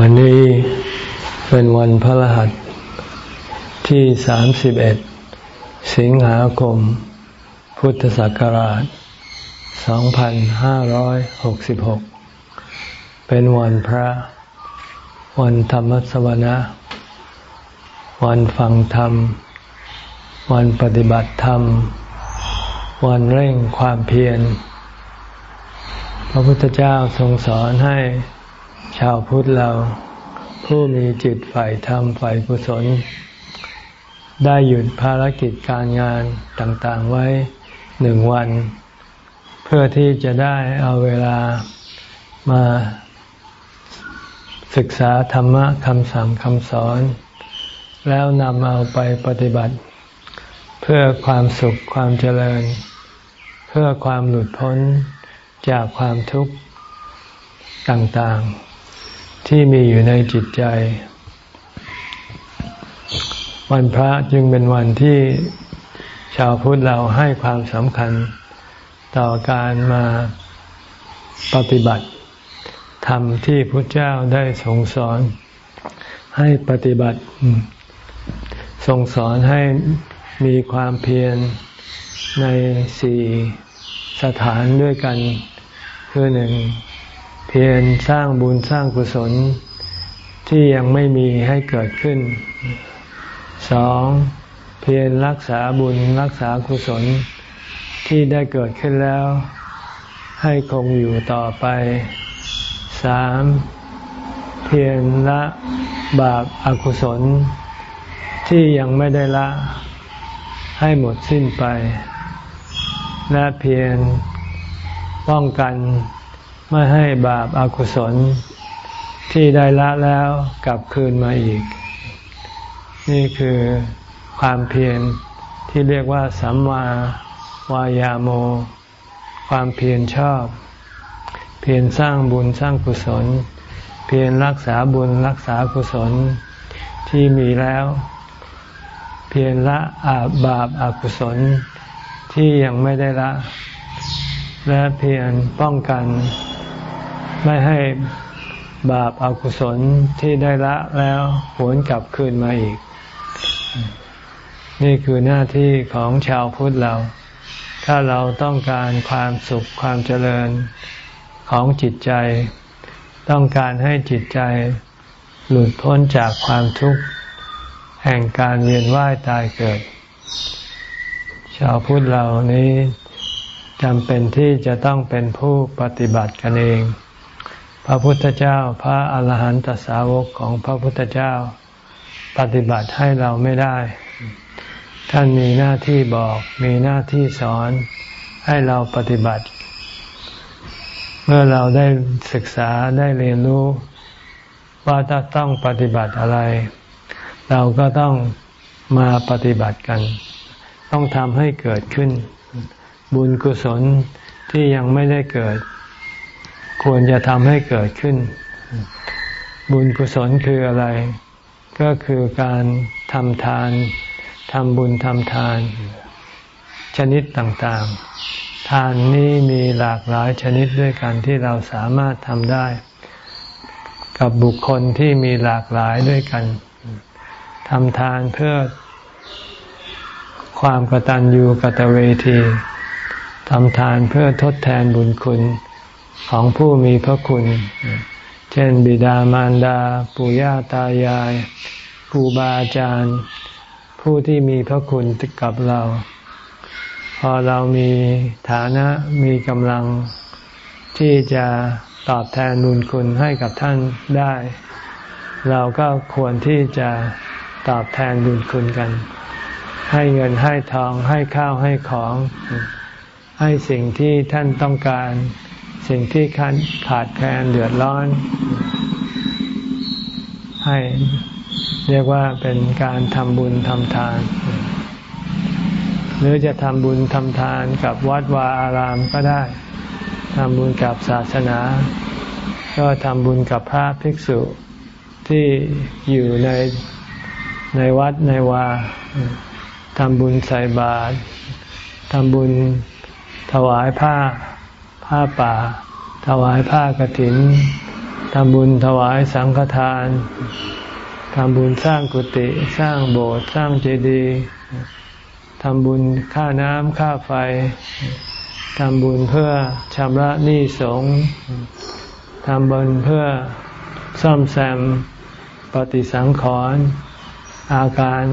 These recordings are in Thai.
วันนี้เป็นวันพระรหัสที่ 31 สิงหาคม พุทธศักราช 2566 เป็นวันพระ วันธรรมสวนะ วันฟังธรรม วันปฏิบัติธรรม วันเร่งความเพียร พระพุทธเจ้าทรงสอนให้ ชาวพุทธเราผู้มีจิตฝ่ายธรรมฝ่ายกุศล ได้หยุดภารกิจการงานต่างๆไว้หนึ่งวัน เพื่อที่จะได้เอาเวลามาศึกษาธรรมะคำสั่งคำสอน แล้วนำเอาไปปฏิบัติ เพื่อความสุขความเจริญ เพื่อความหลุดพ้นจากความทุกข์ต่างๆ ที่มีอยู่ในจิตใจ วันพระจึงเป็นวันที่ชาวพุทธเราให้ความสำคัญต่อการมาปฏิบัติธรรมที่พระเจ้าได้ทรงสอนให้ปฏิบัติทรงสอนให้มีความเพียรในสี่สถานด้วยกัน คือหนึ่ง พียรสร้างบุญสร้างกุศลที่ยังไม่มีให้เกิดขึ้นสองเพียรรักษาบุญรักษากุศลที่ได้เกิดขึ้นแล้ว ให้คงอยู่ต่อไปสามเพียรละบาปอากุศล ที่ยังไม่ได้ละ ให้หมดสิ้นไป และเพียรป้องกัน ไม่ให้บาปอากุศลที่ได้ละแล้วกลับคืนมาอีก นี่คือความเพียรที่เรียกว่าสัมมาวายาโม ความเพียรชอบ เพียรสร้างบุญสร้างกุศล เพียรรักษาบุญรักษากุศลที่มีแล้ว เพียรละอาบาปอากุศลที่ยังไม่ได้ละ และเพียรป้องกัน ไม่ให้บาปอากุศลที่ได้ละแล้วหวนกลับคืนมาอีก นี่คือหน้าที่ของชาวพุทธเรา ถ้าเราต้องการความสุขความเจริญของจิตใจ ต้องการให้จิตใจหลุดพ้นจากความทุกข์แห่งการเวียนว่ายตายเกิด ชาวพุทธเรานี้จำเป็นที่จะต้องเป็นผู้ปฏิบัติกันเอง พระพุทธเจ้าพระอาหารหันตสาวกของพระพุทธเจ้า ปฏิบัติให้เราไม่ได้ ท่านมีหน้าที่บอกมีหน้าที่สอนให้เราปฏิบัติ เมื่อเราได้ศึกษาได้เรียนรู้ ว่าถ้าต้องปฏิบัติอะไร เราก็ต้องมาปฏิบัติกัน ต้องทำให้เกิดขึ้น บุญกุศลที่ยังไม่ได้เกิด ควรจะทำให้เกิดขึ้น บุญกุศลคืออะไร ก็คือการทำทานทำบุญทำทาน ชนิดต่างๆ ทานนี้มีหลากหลายชนิดด้วยกันที่เราสามารถทำได้ กับบุคคลที่มีหลากหลายด้วยกันทำทานเพื่อความกตัญญูกตเวทีทำทานเพื่อทดแทนบุญคุณ ของผู้มีพระคุณ เช่น บิดามารดา ปู่ย่าตายายครูบาอาจารย์ ผู้ที่มีพระคุณกับเรา พอเรามีฐานะมีกำลังที่จะตอบแทนบุญคุณให้กับท่านได้ เราก็ควรที่จะตอบแทนบุญคุณกัน ให้เงินให้ทองให้ข้าวให้ของ ให้สิ่งที่ท่านต้องการ สิ่งที่ขาดแคลนเดือดร้อน ให้เรียกว่าเป็นการทำบุญทำทาน หรือจะทำบุญทำทานกับวัดวาอารามก็ได้ทำบุญกับศาสนา ก็ทำบุญกับพระภิกษุที่อยู่ในในวัดในวาทำบุญใส่บาตรทำบุญถวายผ้า ผ้าป่า ถวายผ้ากรถินทำบุญถวายสังฆทานทำบุญสร้างกุฏิสร้างโบสถ์สร้างเจดีย์ทำบุญค่าน้ำค่าไฟทำบุญเพื่อชำระหนี้สงฆ์ทำบุญเพื่อซ่อมแซมปฏิสังขรณ์อาการ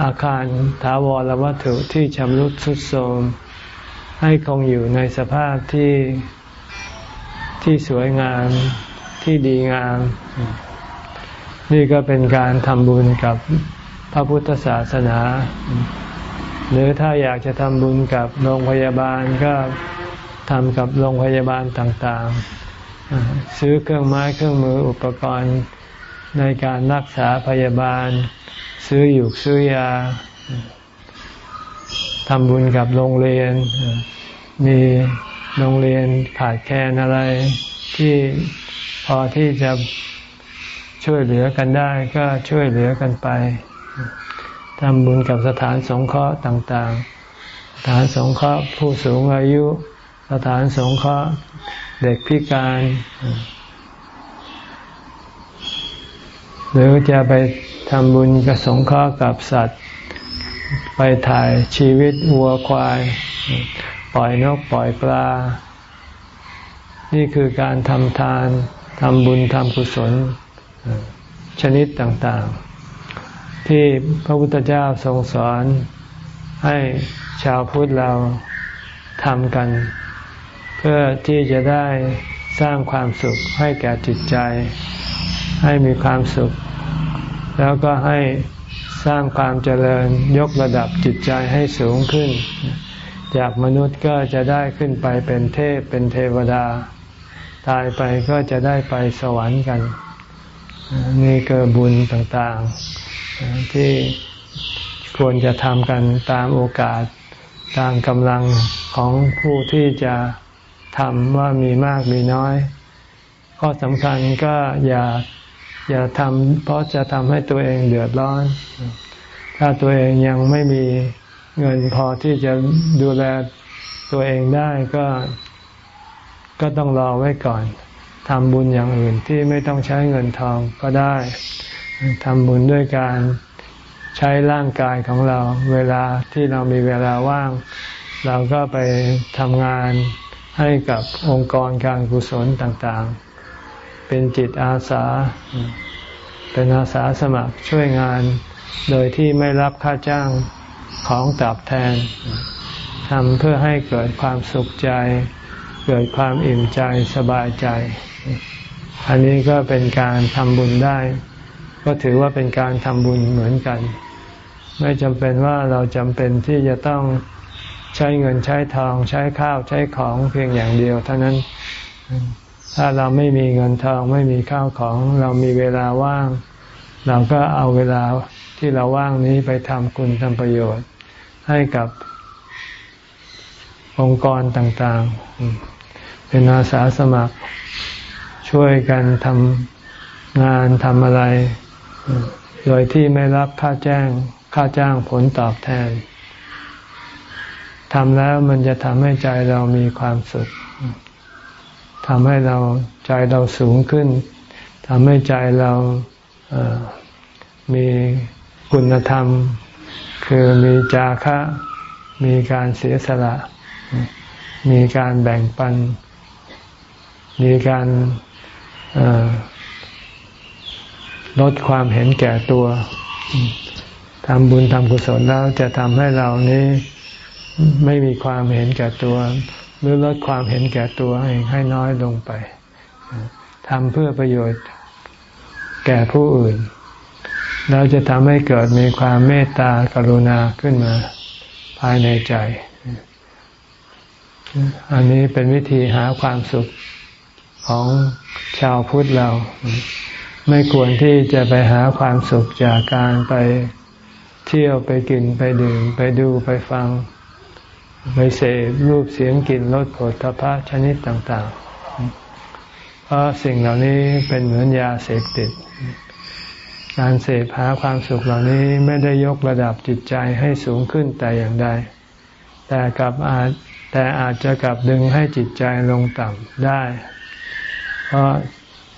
อาคารถาวรวัตถุที่ชำรุดทรุดโทรม ให้คงอยู่ในสภาพที่ที่สวยงามที่ดีงาม นี่ก็เป็นการทำบุญกับพระพุทธศาสนา หรือถ้าอยากจะทำบุญกับโรงพยาบาลก็ทำกับโรงพยาบาลต่างๆ ซื้อเครื่องไม้เครื่องมืออุปกรณ์ในการรักษาพยาบาล ซื้ออยู่ซื้อยา ทำบุญกับโรงเรียน มีโรงเรียนขาดแคลนอะไรที่พอที่จะช่วยเหลือกันได้ก็ช่วยเหลือกันไปทำบุญกับสถานสงเคราะห์ต่างๆ สถานสงเคราะห์ผู้สูงอายุ สถานสงเคราะห์เด็กพิการ หรือจะไปทำบุญกับสงเคราะห์กับสัตว์ ไปถ่ายชีวิตวัวควาย ปล่อยนกปล่อยปลา นี่คือการทำทานทำบุญทำกุศลชนิดต่างๆ ที่พระพุทธเจ้าทรงสอนให้ชาวพุทธเราทำกัน เพื่อที่จะได้สร้างความสุขให้แก่จิตใจ ให้มีความสุข แล้วก็ให้ สร้างความเจริญยกระดับจิตใจให้สูงขึ้น จากมนุษย์ก็จะได้ขึ้นไปเป็นเทพเป็นเทวดา ตายไปก็จะได้ไปสวรรค์กัน นี่คือบุญต่างๆ ที่ควรจะทำกันตามโอกาสตามกำลังของผู้ที่จะทำว่ามีมากมีน้อย ข้อสำคัญก็อย่า อย่าทำเพราะจะทำให้ตัวเองเดือดร้อน ถ้าตัวเองยังไม่มีเงินพอที่จะดูแลตัวเองได้ก็ ก็ต้องรอไว้ก่อนทำบุญอย่างอื่นที่ไม่ต้องใช้เงินทองก็ได้ทำบุญด้วยการใช้ร่างกายของเรา เวลาที่เรามีเวลาว่าง เราก็ไปทำงานให้กับองค์กรการกุศลต่างๆ เป็นจิตอาสา เป็นอาสาสมัครช่วยงาน โดยที่ไม่รับค่าจ้างของตอบแทนทำเพื่อให้เกิดความสุขใจ เกิดความอิ่มใจสบายใจ อันนี้ก็เป็นการทำบุญได้ ก็ถือว่าเป็นการทำบุญเหมือนกัน ไม่จำเป็นว่าเราจำเป็นที่จะต้องใช้เงินใช้ทองใช้ข้าวใช้ของเพียงอย่างเดียว เท่านั้น ถ้าเราไม่มีเงินทองไม่มีข้าวของ เรามีเวลาว่าง เราก็เอาเวลาที่เราว่างนี้ไปทำคุณทำประโยชน์ ให้กับองค์กรต่างๆ เป็นอาสาสมัคร ช่วยกันทำงานทำอะไร โดยที่ไม่รับค่าแจ้งค่าจ้างผลตอบแทนทำแล้วมันจะทำให้ใจเรามีความสุข ทำให้เราใจเราสูงขึ้นทำให้ใจเรามีคุณธรรม คือมีจาคะ มีการเสียสละ มีการแบ่งปัน มีการลดความเห็นแก่ตัวทำบุญทำกุศลแล้วจะทำให้เรานี้ไม่มีความเห็นแก่ตัว หรือลดความเห็นแก่ตัวให้ให้น้อยลงไปทำเพื่อประโยชน์แก่ผู้อื่น เราจะทำให้เกิดมีความเมตตากรุณาขึ้นมาภายในใจ อันนี้เป็นวิธีหาความสุขของชาวพุทธเรา ไม่ควรที่จะไปหาความสุขจากการไปเที่ยวไปกินไปดื่มไปดูไปฟัง ไปเสพรูปเสียงกลิ่นรสผลทพะชนิดต่าง ๆ เพราะสิ่งเหล่านี้เป็นเหมือนยาเสพติด การเสพหาความสุขเหล่านี้ไม่ได้ยกระดับจิตใจให้สูงขึ้นแต่อย่างใด แต่กลับอาจแต่อาจจะกลับดึงให้จิตใจลงต่ำได้ เพราะ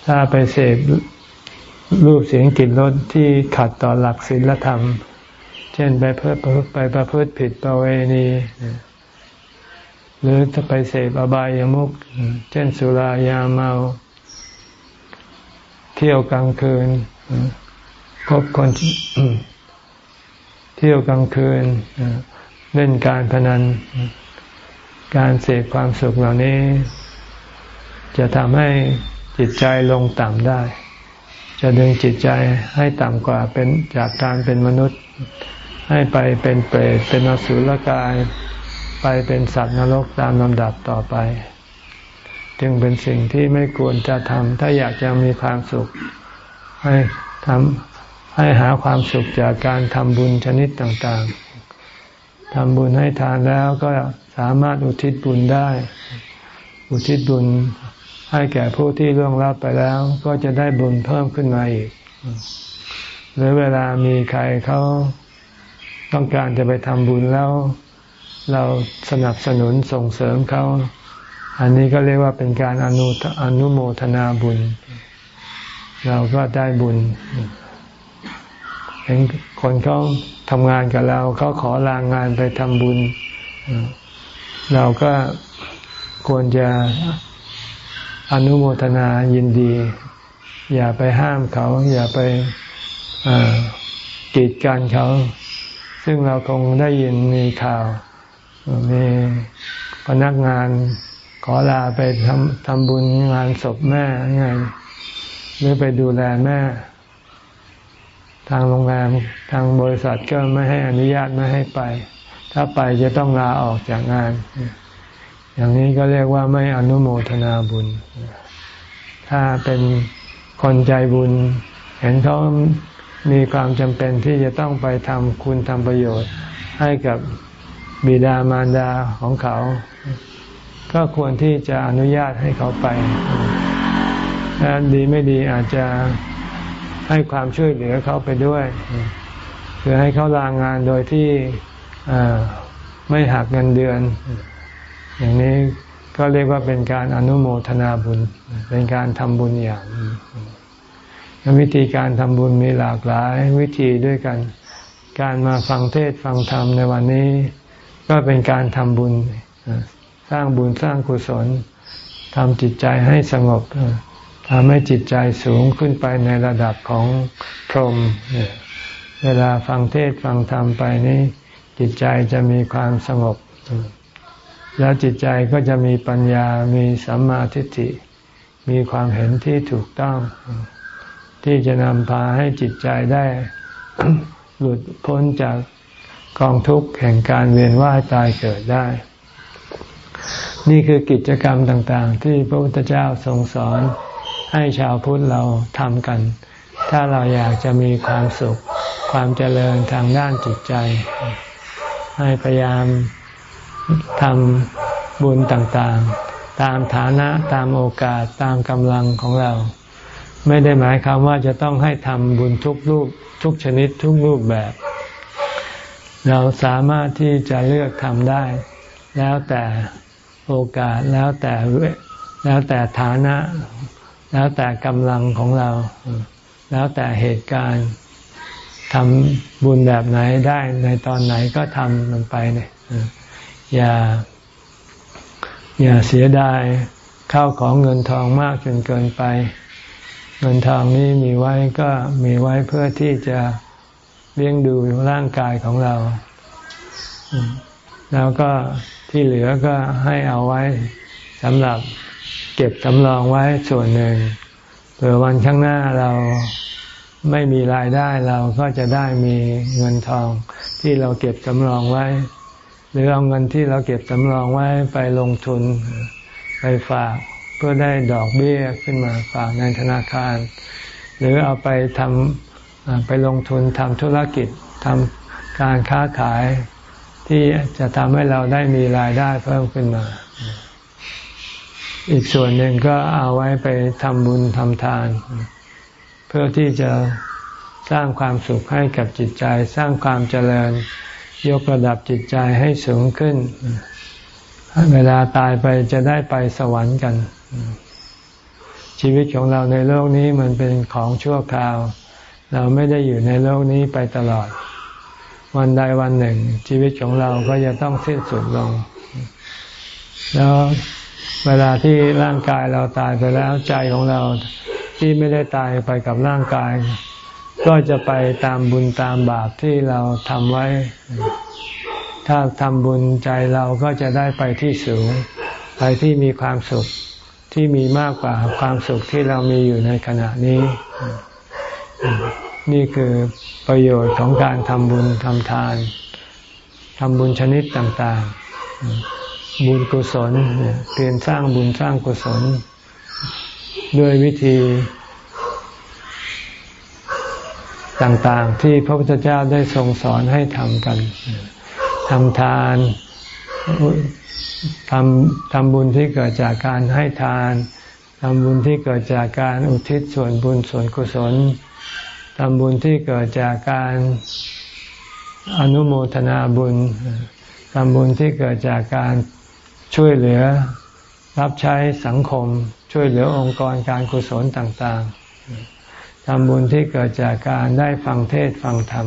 ถ้าไปเสพรูปเสียงกลิ่นรสที่ขัดต่อหลักศีลธรรม เช่นไปเพื่อไปประพฤติผิดประเวณี หรือจะไปเสพอบายามุขเช่นสุรายาเมา เที่ยวกลางคืนคบคนเที่ยวกลางคืนเล่นการพนัน การเสพความสุขเหล่านี้ จะทำให้จิตใจลงต่ำได้ จะดึงจิตใจให้ต่ำกว่าเป็นจากการเป็นมนุษย์ ให้ไปเป็นเปรตเป็นอสุรกาย ไปเป็นสัตว์นรกตามลำดับต่อไป จึงเป็นสิ่งที่ไม่ควรจะทำถ้าอยากจะมีความสุข ให้ทำให้หาความสุขจากการทำบุญชนิดต่างๆทำบุญให้ทานแล้วก็สามารถอุทิศบุญได้ อุทิศบุญให้แก่ผู้ที่ล่วงลับไปแล้ว ก็จะได้บุญเพิ่มขึ้นมาอีก หรือเวลามีใครเขาต้องการจะไปทำบุญแล้ว เราสนับสนุนส่งเสริมเขา อันนี้ก็เรียกว่าเป็นการอนุอนุโมทนาบุญ เราก็ได้บุญ เห็นคนเขาทำงานกับเราเขาขอลางงานไปทำบุญ เราก็ควรจะอนุโมทนายินดี อย่าไปห้ามเขา อย่าไปกีดกันเขา ซึ่งเราคงได้ยินมีข่าว มีพนักงานขอลาไปทำทำบุญงานศพแม่ไงหรือไปดูแลแม่ ทางโรงแรมทางบริษัทก็ไม่ให้อนุญาตไม่ให้ไป ถ้าไปจะต้องลาออกจากงาน อย่างนี้ก็เรียกว่าไม่อนุโมทนาบุญ ถ้าเป็นคนใจบุญ เห็นเขามีความจำเป็นที่จะต้องไปทำคุณทำประโยชน์ให้กับ บิดามารดาของเขา ก็ควรที่จะอนุญาตให้เขาไปและดีไม่ดีอาจจะให้ความช่วยเหลือเขาไปด้วยคือให้เขาลางงานโดยที่ไม่หักเงินเดือน อย่างนี้ก็เรียกว่าเป็นการอนุโมทนาบุญ เป็นการทำบุญอย่างวิธีการทำบุญมีหลากหลายวิธีด้วยกัน การมาฟังเทศฟังธรรมในวันนี้ ก็เป็นการทำบุญสร้างบุญสร้างกุศลทำจิตใจให้สงบทำให้จิตใจสูงขึ้นไปในระดับของพรหมเวลาฟังเทศฟังธรรมไปนี้ จิตใจจะมีความสงบ แล้วจิตใจก็จะมีปัญญามีสัมมาทิฏฐิ มีความเห็นที่ถูกต้อง ที่จะนำพาให้จิตใจได้หลุดพ้นจาก กองทุกข์แห่งการเวียนว่ายตายเกิดได้ นี่คือกิจกรรมต่างๆ ที่พระพุทธเจ้าทรงสอนให้ชาวพุทธเราทำกัน ถ้าเราอยากจะมีความสุข ความเจริญทางด้านจิตใจ ให้พยายามทำบุญต่างๆ ตามฐานะตามโอกาสตามกำลังของเรา ไม่ได้หมายความว่าจะต้องให้ทำบุญทุกรูปทุกชนิดทุกรูปแบบ เราสามารถที่จะเลือกทำได้ แล้วแต่โอกาสแล้วแต่แล้วแต่ฐานะ แล้วแต่กำลังของเรา แล้วแต่เหตุการณ์ทำบุญแบบไหนได้ในตอนไหนก็ทำมันไปเนี่ยอย่า อย่าเสียดายข้าวของเงินทองมากจนเกินไป เงินทองนี้มีไว้ก็มีไว้เพื่อที่จะ เลี้ยงดูร่างกายของเรา แล้วก็ที่เหลือก็ให้เอาไว้สำหรับเก็บสำรองไว้ส่วนหนึ่งเผื่อวันข้างหน้าเราไม่มีรายได้เราก็จะได้มีเงินทองที่เราเก็บสำรองไว้ หรือเอาเงินที่เราเก็บสำรองไว้ไปลงทุนไปฝากเพื่อได้ดอกเบี้ยขึ้นมาฝากในธนาคาร หรือเอาไปทำ ไปลงทุนทำธุรกิจทำการค้าขายที่จะทำให้เราได้มีรายได้เพิ่มขึ้นมา อีกส่วนหนึ่งก็เอาไว้ไปทำบุญทำทาน เพื่อที่จะสร้างความสุขให้กับจิตใจ สร้างความเจริญ ยกระดับจิตใจให้สูงขึ้น เวลาตายไปจะได้ไปสวรรค์กัน ชีวิตของเราในโลกนี้มันเป็นของชั่วคราว เราไม่ได้อยู่ในโลกนี้ไปตลอด วันใดวันหนึ่ง ชีวิตของเราก็จะต้องสิ้นสุดลง แล้วเวลาที่ร่างกายเราตายไปแล้วใจของเราที่ไม่ได้ตายไปกับร่างกาย ก็จะไปตามบุญตามบาปที่เราทำไว้ ถ้าทำบุญใจเราก็จะได้ไปที่สูง ไปที่มีความสุขที่มีมากกว่าความสุขที่เรามีอยู่ในขณะนี้ นี่คือประโยชน์ของการทำบุญทำทานทำบุญชนิดต่างๆ บุญกุศลเพียรสร้างบุญสร้างกุศล ด้วยวิธีต่างๆ ที่พระพุทธเจ้าได้ทรงสอนให้ทำกันทำทานทำทำบุญที่เกิดจากการให้ทานทำบุญที่เกิดจากการอุทิศส่วนบุญส่วนกุศลำบุญที่เกิดจากการอนุโมทนาบุญทำบุญที่เกิดจากการช่วยเหลือรับใช้สังคม ช่วยเหลือองค์กรการกุศลต่างๆทำบุญที่เกิดจากการได้ฟังเทศฟังธรรม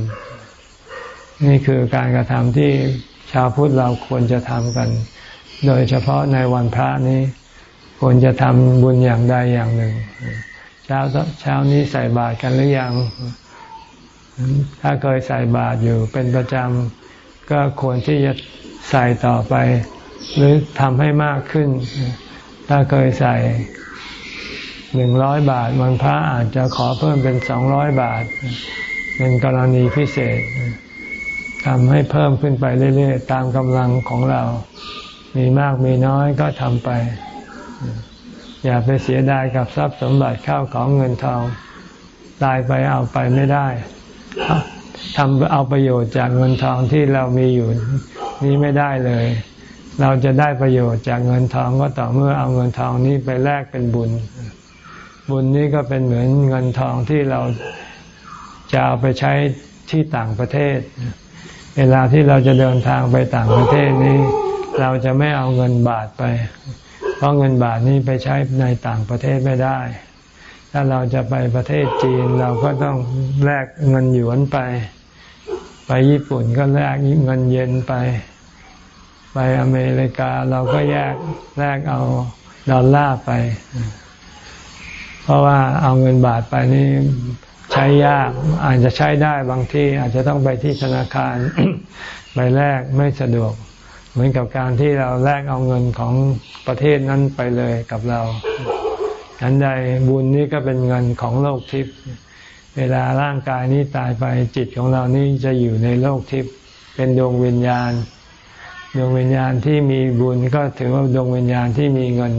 นี่คือการกระทำที่ชาวพุทธเราควรจะทำกัน โดยเฉพาะในวันพระนี้ ควรจะทำบุญอย่างใดอย่างหนึ่ง เช้าเช้านี้ใส่บาตรกันหรือยัง ถ้าเคยใส่บาตรอยู่เป็นประจำก็ควรที่จะใส่ต่อไป หรือทำให้มากขึ้น ถ้าเคยใส่หนึ่งร้อยบาทวันพระอาจจะขอเพิ่มเป็นสองร้อยบาท เป็นกรณีพิเศษทำให้เพิ่มขึ้นไปเรื่อย ๆ ตามกำลังของเรา มีมากมีน้อยก็ทำไป อย่าไปเสียดายกับทรัพย์สมบัติเข้าของเงินทอง ตายไปเอาไปไม่ได้ทำเอาประโยชน์จากเงินทองที่เรามีอยู่นี้ไม่ได้เลย เราจะได้ประโยชน์จากเงินทองก็ต่อเมื่อเอาเงินทองนี้ไปแลกเป็นบุญ บุญนี้ก็เป็นเหมือนเงินทองที่เราจะเอาไปใช้ที่ต่างประเทศ เวลาที่เราจะเดินทางไปต่างประเทศนี้ เราจะไม่เอาเงินบาทไป เพราะเงินบาทนี้ไปใช้ในต่างประเทศไม่ได้ ถ้าเราจะไปประเทศจีนเราก็ต้องแลกเงินหยวนไป ไปญี่ปุ่นก็แลกเงินเยนไป ไปอเมริกาเราก็แยกแลกเอาดอลลาร์ไป เพราะว่าเอาเงินบาทไปนี่ใช้ยากอาจจะใช้ได้บางที่อาจจะต้องไปที่ธนาคารไปแลกไม่สะดวก เหมือนกับการที่เราแลกเอาเงินของประเทศนั้นไปเลยกับเราฉันใดบุญนี้ก็เป็นเงินของโลกทิพย์เวลาร่างกายนี้ตายไปจิตของเรานี้จะอยู่ในโลกทิพย์เป็นดวงวิญญาณ ดวงวิญญาณที่มีบุญก็ถือว่าดวงวิญญาณที่มีเงิน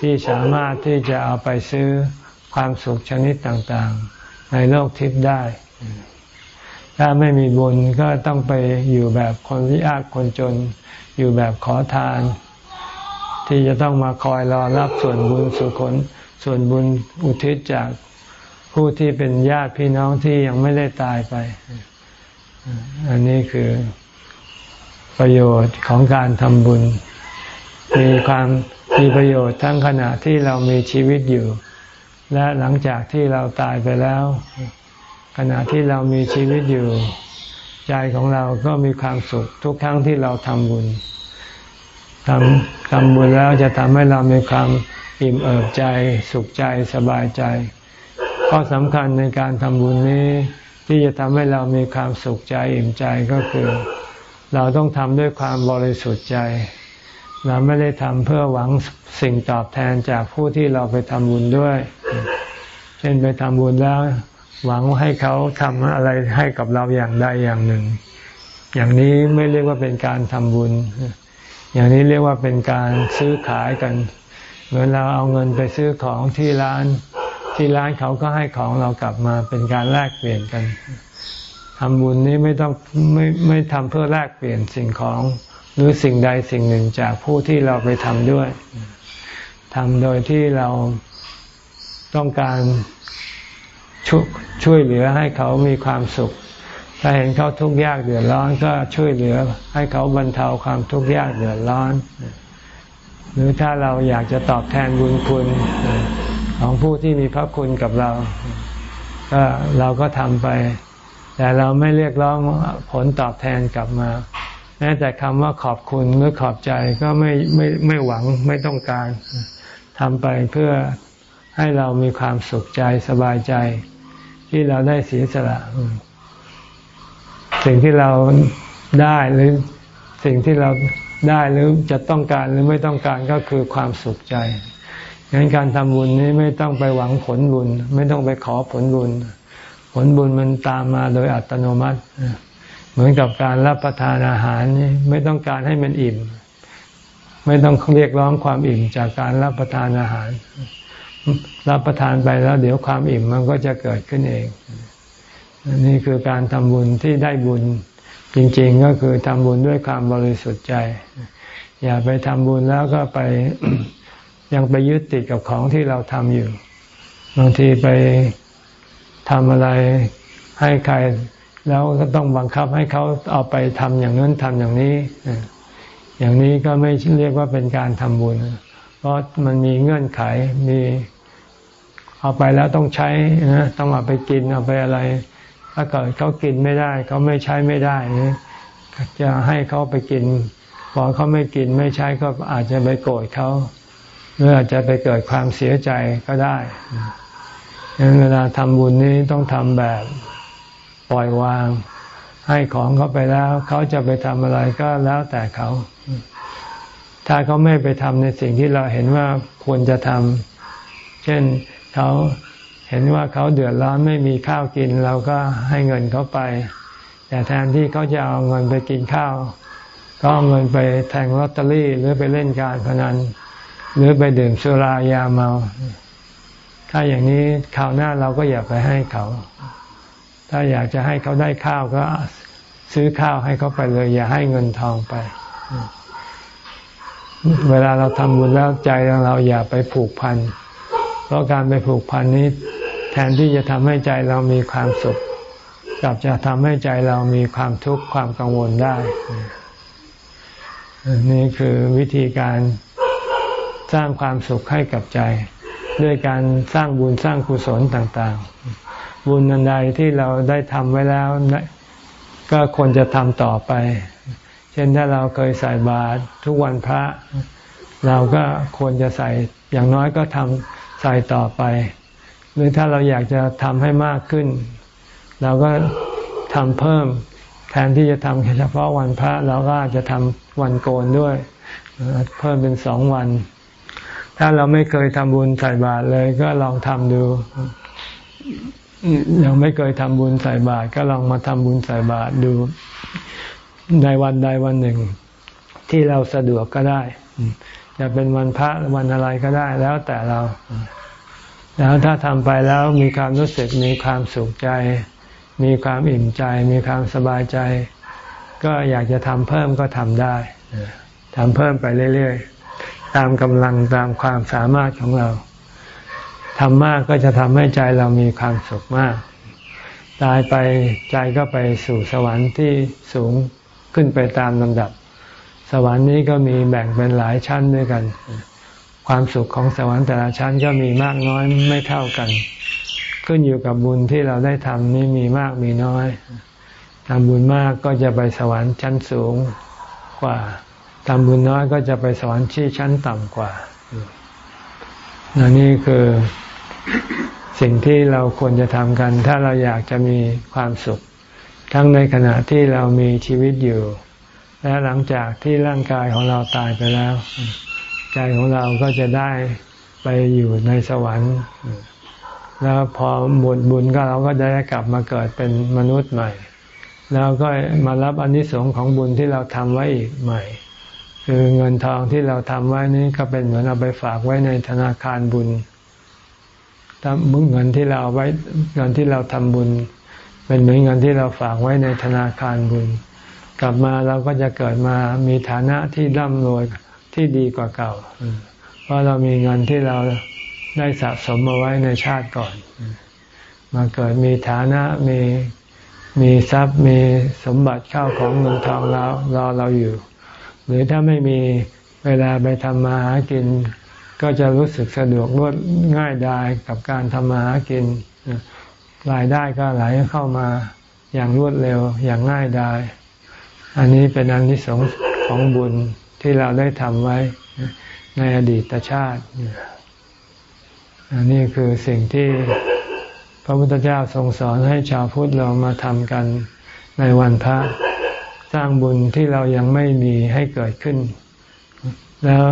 ที่สามารถที่จะเอาไปซื้อความสุขชนิดต่างๆ ในโลกทิพย์ได้ ถ้าไม่มีบุญก็ต้องไปอยู่แบบคนที่ยากคนจน อยู่แบบขอทาน ที่จะต้องมาคอยรอรับส่วนบุญสุขนส่วนบุญอุทิศจากผู้ที่เป็นญาติพี่น้องที่ยังไม่ได้ตายไป อันนี้คือประโยชน์ของการทำบุญ มีความมีประโยชน์ทั้งขณะที่เรามีชีวิตอยู่ และหลังจากที่เราตายไปแล้ว ขณะที่เรามีชีวิตอยู่ ใจของเราก็มีความสุขทุกครั้งที่เราทำบุญทำทำบุญแล้วจะทำให้เรามีความอิ่มเอิบใจสุขใจสบายใจข้อสำคัญในการทำบุญนี้ ที่จะทำให้เรามีความสุขใจอิ่มใจก็คือ เราต้องทำด้วยความบริสุทธิ์ใจ เราไม่ได้ทำเพื่อหวังสิ่งตอบแทนจากผู้ที่เราไปทำบุญด้วย เช่นไปทำบุญแล้ว หวังให้เขาทำอะไรให้กับเราอย่างใดอย่างหนึ่ง อย่างนี้ไม่เรียกว่าเป็นการทำบุญ อย่างนี้เรียกว่าเป็นการซื้อขายกัน เหมือนเราเอาเงินไปซื้อของที่ร้าน ที่ร้านเขาก็ให้ของเรากลับมาเป็นการแลกเปลี่ยนกันทำบุญนี้ไม่ต้องไม่ไม่ทำเพื่อแลกเปลี่ยนสิ่งของหรือสิ่งใดสิ่งหนึ่งจากผู้ที่เราไปทำด้วยทำโดยที่เราต้องการ ช่วยเหลือให้เขามีความสุข ถ้าเห็นเขาทุกข์ยากเดือดร้อนก็ช่วยเหลือ ให้เขาบรรเทาความทุกข์ยากเดือดร้อน หรือถ้าเราอยากจะตอบแทนบุญคุณของผู้ที่มีพระคุณกับเรา ก็เราก็ทำไป แต่เราไม่เรียกร้องผลตอบแทนกลับมาแม้แต่คำว่าขอบคุณหรือขอบใจก็ไม่ไม่ไม่หวังไม่ต้องการทำไปเพื่อให้เรามีความสุขใจสบายใจ ที่เราได้เสียสละ สิ่งที่เราได้หรือสิ่งที่เราได้หรือจะต้องการหรือไม่ต้องการก็คือความสุขใจงั้นการทำบุญนี้ไม่ต้องไปหวังผลบุญ ไม่ต้องไปขอผลบุญ ผลบุญมันตามมาโดยอัตโนมัติ เหมือนกับการรับประทานอาหารนี่ไม่ต้องการให้มันอิ่ม ไม่ต้องเรียกร้องความอิ่มจากการรับประทานอาหาร รับประทานไปแล้ว เดี๋ยวความอิ่มมันก็จะเกิดขึ้นเอง นี่คือการทำบุญที่ได้บุญจริง ๆ ก็คือทำบุญด้วยความบริสุทธิ์ใจ อย่าไปทำบุญแล้วก็ไปยังไปยึดติดกับของที่เราทำอยู่ บางทีไปทำอะไรให้ใคร แล้วก็ต้องบังคับให้เขาเอาไปทำอย่างนั้นทำอย่างนี้ อย่างนี้ก็ไม่เรียกว่าเป็นการทำบุญ เพราะมันมีเงื่อนไขมีเอาไปแล้วต้องใช้นะต้องเอาไปกินเอาไปอะไร ถ้าเกิดเขากินไม่ได้เขาไม่ใช้ไม่ได้จะให้เขาไปกินพอเขาไม่กินไม่ใช้ก็อาจจะไปโกรธเขาหรืออาจจะไปเกิดความเสียใจก็ได้ดังนั้นเวลาทำบุญนี้ต้องทำแบบปล่อยวาง ให้ของเขาไปแล้ว เขาจะไปทำอะไรก็แล้วแต่เขา ถ้าเขาไม่ไปทำในสิ่งที่เราเห็นว่าควรจะทำเช่นเขาเห็นว่าเขาเดือดร้อนไม่มีข้าวกิน เราก็ให้เงินเขาไป แต่แทนที่เขาจะเอาเงินไปกินข้าว ก็เอาเงินไปแทงลอตเตอรี่หรือไปเล่นการพนันหรือไปดื่มสุรายาเมา ถ้าอย่างนี้คราวหน้าเราก็อย่าไปให้เขา ถ้าอยากจะให้เขาได้ข้าวก็ซื้อข้าวให้เขาไปเลย อย่าให้เงินทองไป เวลาเราทำบุญแล้วใจเราอย่าไปผูกพัน เพราะการไปผูกพันนี้ แทนที่จะทำให้ใจเรามีความสุขกลับจะทำให้ใจเรามีความทุกข์ความกังวลได้ นี่คือวิธีการสร้างความสุขให้กับใจ ด้วยการสร้างบุญสร้างกุศลต่างๆ บุญนันใดที่เราได้ทำไว้แล้ว ก็ควรจะทำต่อไป เช่นถ้าเราเคยใส่บาตรทุกวันพระ เราก็ควรจะใส่อย่างน้อยก็ทำใส่ต่อไป หรือถ้าเราอยากจะทำให้มากขึ้น เราก็ทำเพิ่ม แทนที่จะทำเฉพาะวันพระ เราก็อาจจะทำวันโกนด้วย เพิ่มเป็นสองวัน ถ้าเราไม่เคยทำบุญใส่บาตรเลยก็ลองทำดูยังไม่เคยทำบุญใส่บาตรก็ลองมาทำบุญใส่บาตรดู ในวันใดวันหนึ่ง ที่เราสะดวกก็ได้จะเป็นวันพระวันอะไรก็ได้แล้วแต่เรา แล้วถ้าทำไปแล้วมีความรู้สึกมีความสุขใจ มีความอิ่มใจ มีความสบายใจ ก็อยากจะทำเพิ่มก็ทำได้ทำเพิ่มไปเรื่อยๆ ตามกำลังตามความสามารถของเราทำมากก็จะทำให้ใจเรามีความสุขมาก ตายไปใจก็ไปสู่สวรรค์ที่สูง ขึ้นไปตามลำดับ สวรรค์นี้ก็มีแบ่งเป็นหลายชั้นด้วยกัน ความสุขของสวรรค์แต่ละชั้นก็มีมากน้อยไม่เท่ากัน ขึ้นอยู่กับบุญที่เราได้ทำนี่มีมากมีน้อยทำบุญมากก็จะไปสวรรค์ชั้นสูงกว่าทำบุญน้อยก็จะไปสอนที่ชั้นต่ำกว่านี่คือสิ่งที่เราควรจะทำกัน ถ้าเราอยากจะมีความสุข ทั้งในขณะที่เรามีชีวิตอยู่ และหลังจากที่ร่างกายของเราตายไปแล้ว ใจของเราก็จะได้ไปอยู่ในสวรรค์ แล้วพอหมดบุญก็เราก็ได้กลับมาเกิดเป็นมนุษย์ใหม่ แล้วก็มารับอนนิสงส์ของบุญที่เราทำไว้อีกใหม่ คือเงินทองที่เราทำไว้นี้ก็เป็นเหมือนเอาไปฝากไว้ในธนาคารบุญถ้าเงินที่เราเอาไว้เงินที่เราทำบุญ เป็นเหมือนเงินที่เราฝากไว้ในธนาคารบุญ กลับมาเราก็จะเกิดมามีฐานะที่ร่ำรวยที่ดีกว่าเก่า เพราะเรามีเงินที่เราได้สะสมมาไว้ในชาติก่อน มาเกิดมีฐานะมีมีทรัพย์มีสมบัติเข้าของเงินทองแล้วรอเราอยู่ หรือถ้าไม่มีเวลาไปทำมาหากิน ก็จะรู้สึกสะดวกรวดง่ายดายกับการทำมาหากิน รายได้ก็ไหลเข้ามาอย่างรวดเร็วอย่างง่ายดาย อันนี้เป็นอันที่สงของบุญที่เราได้ทำไว้ในอดีตชาติ อันนี้คือสิ่งที่พระพุทธเจ้าทรงสอนให้ชาวพุทธเรามาทำกันในวันพระสร้างบุญที่เรายังไม่มีให้เกิดขึ้น แล้ว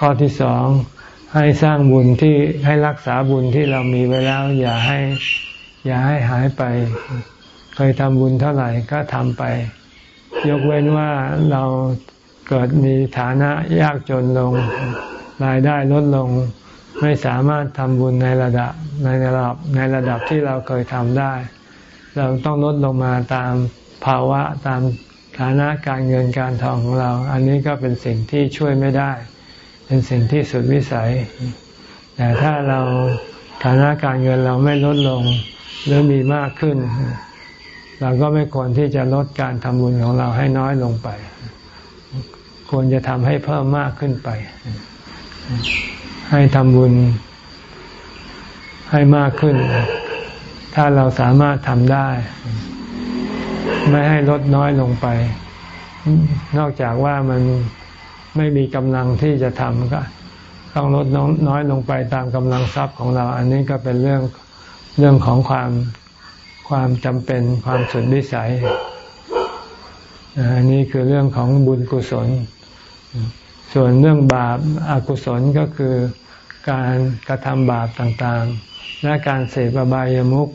ข้อที่สองให้สร้างบุญที่ให้รักษาบุญที่เรามีไว้แล้ว อย่าให้ อย่าให้หายไป เคยทำบุญเท่าไหร่ก็ทำไป ยกเว้นว่าเราเกิดมีฐานะยากจนลง รายได้ลดลง ไม่สามารถทำบุญในระดับในระดับในระดับที่เราเคยทำได้ เราต้องลดลงมาตามภาวะตามฐานะการเงินการทองของเรา อันนี้ก็เป็นสิ่งที่ช่วยไม่ได้ เป็นสิ่งที่สุดวิสัย แต่ถ้าเราฐานะการเงินเราไม่ลดลง หรือมีมากขึ้น เราก็ไม่ควรที่จะลดการทำบุญของเราให้น้อยลงไป ควรจะทำให้เพิ่มมากขึ้นไป ให้ทำบุญให้มากขึ้น ถ้าเราสามารถทำได้ ไม่ให้ลดน้อยลงไป นอกจากว่ามันไม่มีกำลังที่จะทำก็ต้องลดน้อยลงไปตามกำลังทรัพย์ของเรา อันนี้ก็เป็นเรื่อง เรื่องของความความจำเป็นความสุดวิสัยอันนี้คือเรื่องของบุญกุศล ส่วนเรื่องบาปอากุศลก็คือการกระทำบาปต่างๆ และการเสพอบายามุข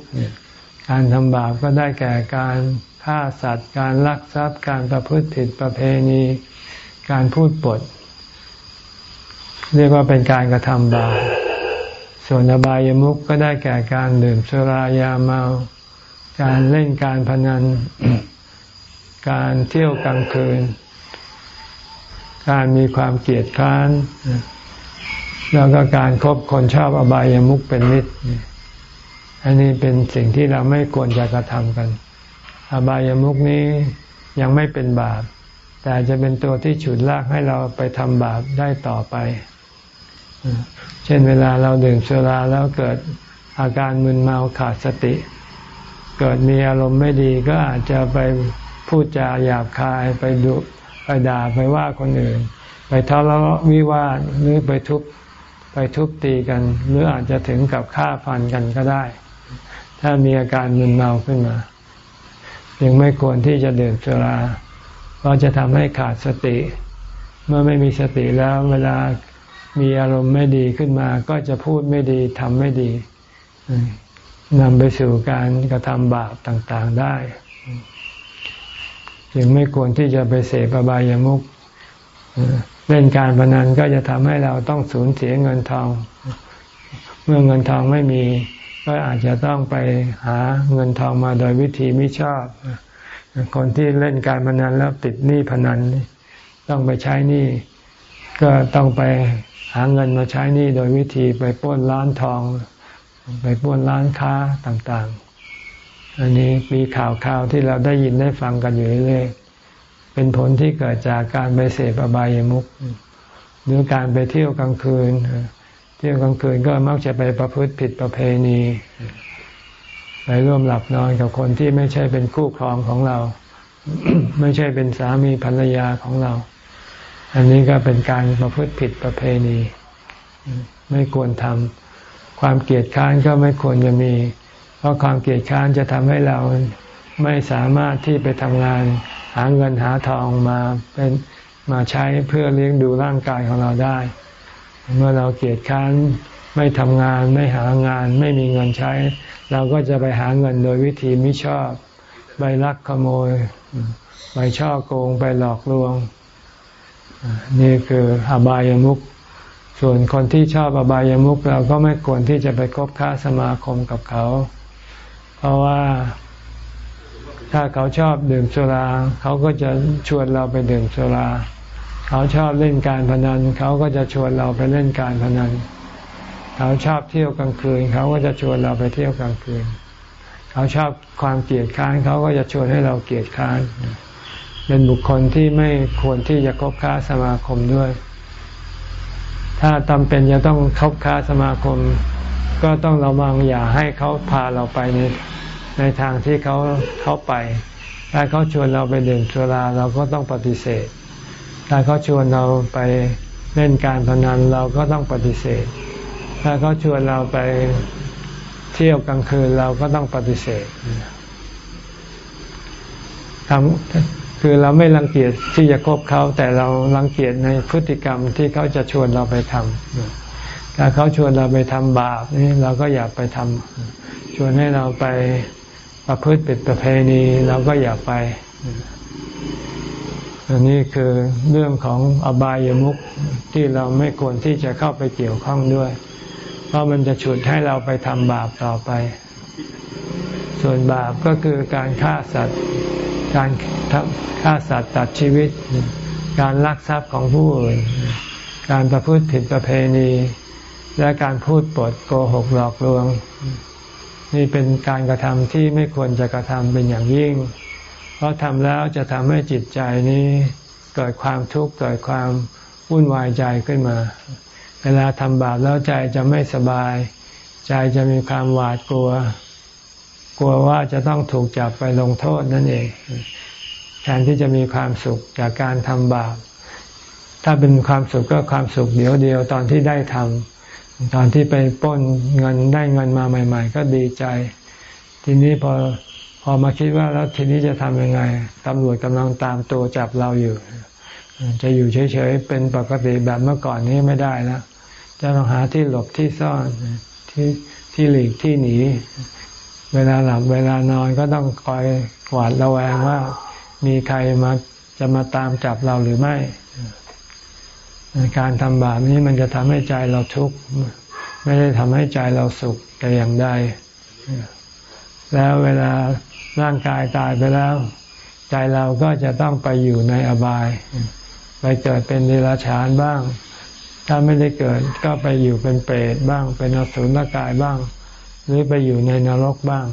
การทำบาปก็ได้แก่การฆ่าสัตว์ การลักทรัพย์ การประพฤติผิดประเพณี การพูดปด เรียกว่าเป็นการกระทำบาป ส่วนอบายามุขก็ได้แก่การดื่มสุรายาเมา การเล่นการพนัน การเที่ยวกลางคืน การมีความเกลียดคร้าน แล้วก็การครบคนชอบอบายามุขเป็นมิตร อันนี้เป็นสิ่งที่เราไม่ควรจะกระทำกัน อบายามุขนี้ยังไม่เป็นบาป แต่จะเป็นตัวที่ฉุดลากให้เราไปทำบาปได้ต่อไป เช่นเวลาเราดื่มสุราแล้วเกิดอาการมึนเมาขาดสติ เกิดมีอารมณ์ไม่ดีก็อาจจะไปพูดจาหยาบคายไปดุไปด่าไปว่าคนอื่น ไปทะเลาะวิวาทหรือไปทุบไปทุบตีกัน หรืออาจจะถึงกับฆ่าฟันกันก็ได้ ถ้ามีอาการมึนเมาขึ้นมายังไม่ควรที่จะดื่มสุราเพราะจะทำให้ขาดสติ เมื่อไม่มีสติแล้วเวลา มีอารมณ์ไม่ดีขึ้นมา ก็จะพูดไม่ดีทำไม่ดีนำไปสู่การกระทำบาปต่างๆได้จึงไม่ควรที่จะไปเสพอบายามุขเล่นการพนันก็จะทำให้เราต้องสูญเสียเงินทอง เมื่อเงินทองไม่มี ก็อาจจะต้องไปหาเงินทองมาโดยวิธีไม่ชอบ คนที่เล่นการพนันแล้วติดหนี้พนันต้องไปใช้หนี้ก็ต้องไป หาเงินมาใช้หนี้โดยวิธีไปป้นร้านทอง ไปป้นร้านค้าต่างๆ อันนี้มีข่าวข่าวที่เราได้ยินได้ฟังกันอยู่เรื่อยเป็นผลที่เกิดจากการไปเสพอบายมุขหรือการไปเที่ยวกลางคืน เที่ยวกลางคืนก็มักจะไปประพฤติผิดประเพณีไปร่วมหลับนอนกับคนที่ไม่ใช่เป็นคู่ครองของเรา ไม่ใช่เป็นสามีภรรยาของเรา อันนี้ก็เป็นการประพฤติผิดประเพณี ไม่ควรทำความเกลียดค้านก็ไม่ควรจะมี เพราะความเกลียดค้านจะทำให้เราไม่สามารถที่ไปทำงาน หาเงินหาทองมาเป็นมาใช้เพื่อเลี้ยงดูร่างกายของเราได้ เมื่อเราเกียดค้านไม่ทำงานไม่หางาน ไม่มีเงินใช้ เราก็จะไปหาเงินโดยวิธีไม่ชอบ ไปลักขโมย ไปช่อโกงไปหลอกลวง นี่คืออบายามุขส่วนคนที่ชอบอบายามุขเราก็ไม่ควรที่จะไปคบค้าสมาคมกับเขา เพราะว่าถ้าเขาชอบดื่มสุรา เขาก็จะชวนเราไปดื่มสุรา เขาชอบเล่นการพนัน เขาก็จะชวนเราไปเล่นการพนัน เขาชอบเที่ยวกลางคืน เขาก็จะชวนเราไปเที่ยวกลางคืน เขาชอบความเกลียดค้าน เขาก็จะชวนให้เราเกลียดค้าน เป็นบุคคลที่ไม่ควรที่จะคบค้าสมาคมด้วย ถ้าจาเป็นจะต้องคบค้าสมาคม ก็ต้องระวังอย่าให้เขาพาเราไปในในทางที่เขาเขาไป ถ้าเขาชวนเราไปดื่มสุราเราก็ต้องปฏิเสธ ถ้าเขาชวนเราไปเล่นการพนันเราก็ต้องปฏิเสธ ถ้าเขาชวนเราไปเที่ยวกลางคืนเราก็ต้องปฏิเสธทำ คือเราไม่รังเกียจที่จะคบเขาแต่เรารังเกียจในพฤติกรรมที่เขาจะชวนเราไปทำถ้าเขาชวนเราไปทำบาปนี่เราก็อยากไปทำชวนให้เราไปประพฤติปิดประเพณีเราก็อยากไปอันนี้คือเรื่องของอบายามุขที่เราไม่ควรที่จะเข้าไปเกี่ยวข้องด้วย เพราะมันจะฉุดให้เราไปทำบาปต่อไป ส่วนบาปก็คือการฆ่าสัตว์ การฆ่าสัตว์ตัดชีวิต การลักทรัพย์ของผู้อื่น การประพฤติผิดประเพณี และการพูดปดโกหกหลอกลวง นี่เป็นการกระทำที่ไม่ควรจะกระทำเป็นอย่างยิ่ง เพราะทำแล้วจะทำให้จิตใจนี้เกิดความทุกข์เกิดความวุ่นวายใจขึ้นมา เวลาทำบาปแล้วใจจะไม่สบาย ใจจะมีความหวาดกลัว กลัวว่าจะต้องถูกจับไปลงโทษนั่นเองแทนที่จะมีความสุขจากการทำบาป ถ้าเป็นความสุขก็ความสุขเดียวเดียวตอนที่ได้ทำตอนที่ไปป้นเงินได้เงินมาใหม่ ๆ ก็ดีใจ ทีนี้พอพอมาคิดว่าแล้วทีนี้จะทำยังไงตำรวจกำลังตามตัวจับเราอยู่ จะอยู่เฉยๆเป็นปกติแบบเมื่อก่อนนี้ไม่ได้แล้วจะต้องหาที่หลบที่ซ่อนที่ที่หลีกที่หนี เวลาหลับเวลานอนก็ต้องคอยหวาดระแวงว่า มีใครมาจะมาตามจับเราหรือไม่ การทำบาปนี้มันจะทำให้ใจเราทุกข์ไม่ได้ทำให้ใจเราสุขแต่อย่างใด แล้วเวลาร่างกายตายไปแล้ว ใจเราก็จะต้องไปอยู่ในอบาย ไปเกิดเป็นเดรัจฉานบ้าง ถ้าไม่ได้เกิดก็ไปอยู่เป็นเปรตบ้าง เป็นอสุรกายบ้าง หรือไปอยู่ในนรกบ้าง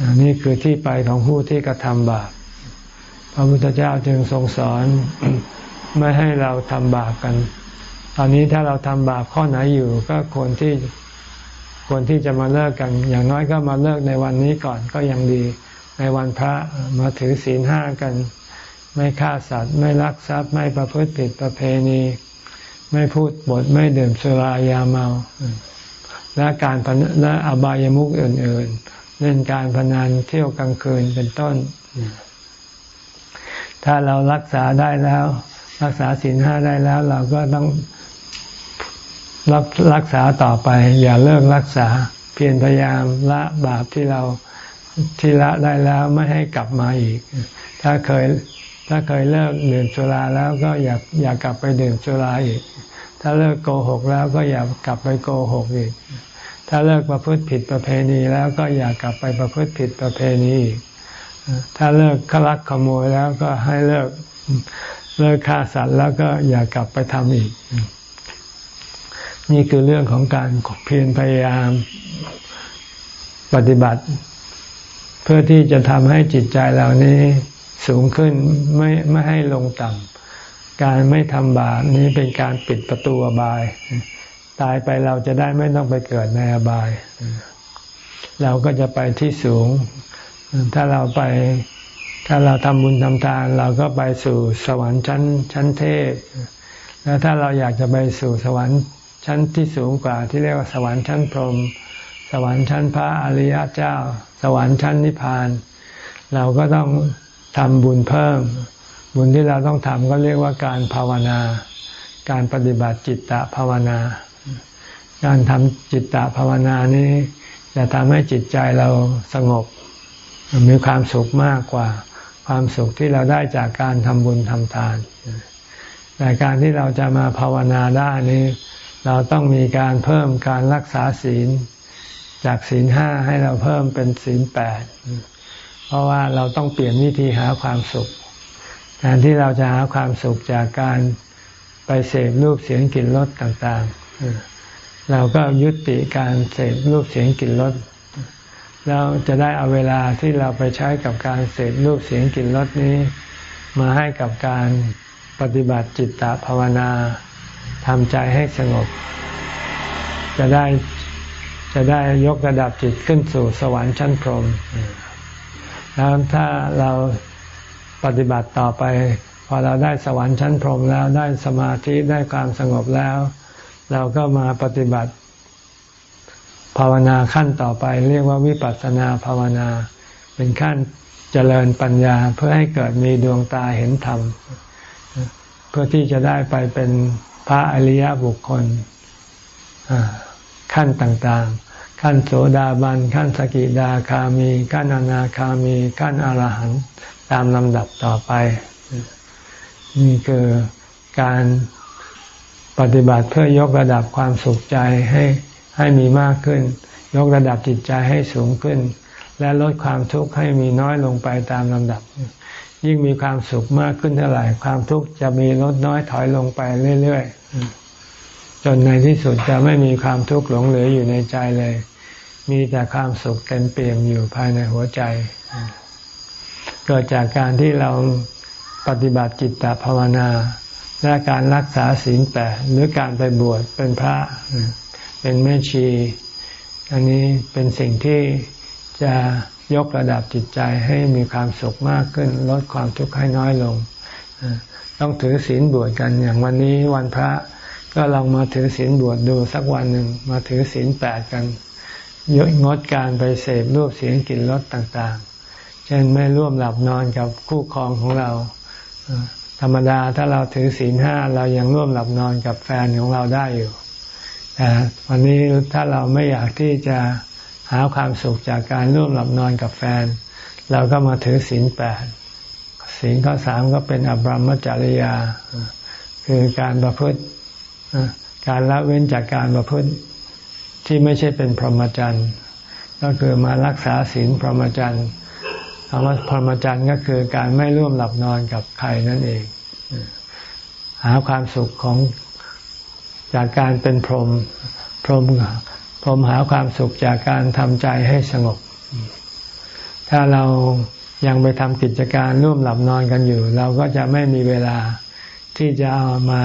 อันนี้คือที่ไปของผู้ที่กระทำบาป พระพุทธเจ้าจึงทรงสอนไม่ให้เราทำบาปกัน ตอนนี้ถ้าเราทำบาปข้อไหนอยู่ ก็ควรที่ควรที่จะมาเลิกกัน อย่างน้อยก็มาเลิกในวันนี้ก่อนก็ยังดี ในวันพระมาถือศีลห้ากัน ไม่ฆ่าสัตว์ ไม่ลักทรัพย์ไม่ประพฤติผิดประเพณี ไม่พูดบทไม่ดื่มสุรายาเมา และการพนและอบายมุขอื่น ๆ เล่นการพนันเที่ยวกลางคืนเป็นต้น ถ้าเรารักษาได้แล้ว รักษาศีลห้าได้แล้ว เราก็ต้องรักรักษาต่อไป อย่าเลิกรักษา เพียรพยายามละบาปที่เราที่ละได้แล้วไม่ให้กลับมาอีก ถ้าเคยถ้าเคยเลิกดื่มสุราแล้วก็อย่าอย่ากลับไปดื่มสุราอีก ถ้าเลิกโกหกแล้วก็อย่ากลับไปโกหกอีก ถ้าเลิกประพฤติผิดประเพณีแล้วก็อย่ากลับไปประพฤติผิดประเพณีอีก ถ้าเลิกขลักขโมยแล้วก็ให้เลิกเลิกฆ่าสัตว์แล้วก็อย่ากลับไปทำอีก นี่คือเรื่องของการเพียรพยายามปฏิบัติ เพื่อที่จะทำให้จิตใจเหล่านี้สูงขึ้นไม่ไม่ให้ลงต่ำ การไม่ทำบาปนี้เป็นการปิดประตูอบาย ตายไปเราจะได้ไม่ต้องไปเกิดในอบาย เราก็จะไปที่สูง ถ้าเราไป ถ้าเราทำบุญทำทาน เราก็ไปสู่สวรรค์ชั้นชั้นเทพ แล้วถ้าเราอยากจะไปสู่สวรรค์ชั้นที่สูงกว่าที่เรียกว่าสวรรค์ชั้นพรหมสวรรค์ชั้นพระอริยเจ้า สวรรค์ชั้นนิพพาน เราก็ต้องทำบุญเพิ่ม บุญที่เราต้องทำก็เรียกว่าการภาวนา การปฏิบัติจิตตภาวนา การทำจิตตภาวนานี้จะทำให้จิตใจเราสงบ มีความสุขมากกว่า ความสุขที่เราได้จากการทำบุญทำทาน แต่การที่เราจะมาภาวนาได้นี้ เราต้องมีการเพิ่มการรักษาศีล จากศีลห้าให้เราเพิ่มเป็นศีลแปดเพราะว่าเราต้องเปลี่ยนวิธีหาความสุข แทนที่เราจะหาความสุขจากการไปเสพรูปเสียงกลิ่นรสต่างๆ เราก็ยุติการเสพรูปเสียงกลิ่นรสเราจะได้เอาเวลาที่เราไปใช้กับการเสพรูปเสียงกลิ่นรสนี้ มาให้กับการปฏิบัติจิตตภาวนาทำใจให้สงบ จะได้จะได้ยกระดับจิตขึ้นสู่สวรรค์ชั้นพรหมแล้วถ้าเรา ปฏิบัติต่อไป พอเราได้สวรรค์ชั้นพรหมแล้วได้สมาธิได้ความสงบแล้ว เราก็มาปฏิบัติ ภาวนาขั้นต่อไป เรียกว่าวิปัสสนาภาวนา เป็นขั้นเจริญปัญญาเพื่อให้เกิดมีดวงตาเห็นธรรม เพื่อที่จะได้ไปเป็นพระอริยบุคคลขั้นต่างๆ ขั้นโสดาบัน ขั้นสกิดาคามี ขั้นอนาคามี ขั้นอรหันต์ ตามลำดับต่อไป นี่คือการปฏิบัติเพื่อยกระดับความสุขใจให้ให้มีมากขึ้น ยกระดับจิตใจให้สูงขึ้น และลดความทุกข์ให้มีน้อยลงไปตามลำดับ ยิ่งมีความสุขมากขึ้นเท่าไหร่ความทุกข์จะมีลดน้อยถอยลงไปเรื่อยๆจนในที่สุดจะไม่มีความทุกข์หลงเหลืออยู่ในใจเลย มีแต่ความสุขเต็มเปี่ยมอยู่ภายในหัวใจ เกิดจากการที่เราปฏิบัติจิตตภาวนา และการรักษาศีลแปดหรือการไปบวชเป็นพระ เป็นแม่ชี อันนี้เป็นสิ่งที่จะยกระดับจิตใจให้มีความสุขมากขึ้น ลดความทุกข์ให้น้อยลง ต้องถือศีลบวชกันอย่างวันนี้วันพระก็ลองมาถือศีลบวชดดูสักวันหนึ่งมาถือศีลแปดกันยงดการไปเสพรูปเสียงกลิ่นรสต่างๆ เช่นไม่ร่วมหลับนอนกับคู่ครองของเรา ธรรมดาถ้าเราถือศีลห้าเรายังร่วมหลับนอนกับแฟนของเราได้อยู่แต่วันนี้ถ้าเราไม่อยากที่จะหาความสุขจากการร่วมหลับนอนกับแฟน เราก็มาถือศีลแปดศีลข้อสามก็เป็นอบรมจริยา คือการประพฤติการละเว้นจากการประพฤติที่ไม่ใช่เป็นพรหมจรรย์ ก็คือมารักษาศีลพรหมจรรย์ คำว่าพรหมจรรย์ก็คือการไม่ร่วมหลับนอนกับใครนั่นเอง หาความสุขของจากการเป็นพรหมพรหมพรหมหาความสุขจากการทำใจให้สงบ ถ้าเรายังไปทำกิจการร่วมหลับนอนกันอยู่ เราก็จะไม่มีเวลาที่จะเอามา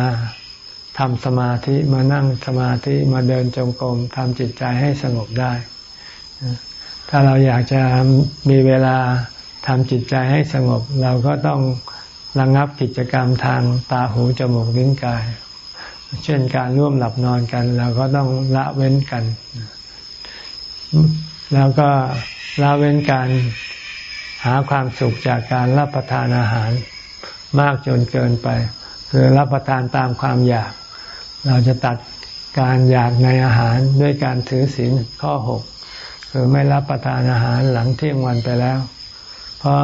ทำสมาธิมานั่งสมาธิมาเดินจงกรมทำจิตใจให้สงบได้ ถ้าเราอยากจะมีเวลา ทำจิตใจให้สงบ เราก็ต้องระงงับกิจกรรมทางตาหูจมูกลิ้นกาย เช่นการร่วมหลับนอนกัน เราก็ต้องละเว้นกัน แล้วก็ละเว้นการหาความสุขจากการรับประทานอาหาร มากจนเกินไป คือรับประทานตามความอยาก เราจะตัดการอยากในอาหารด้วยการถือศีลข้อหกคือไม่รับประทานอาหารหลังเที่ยงวันไปแล้ว เพราะ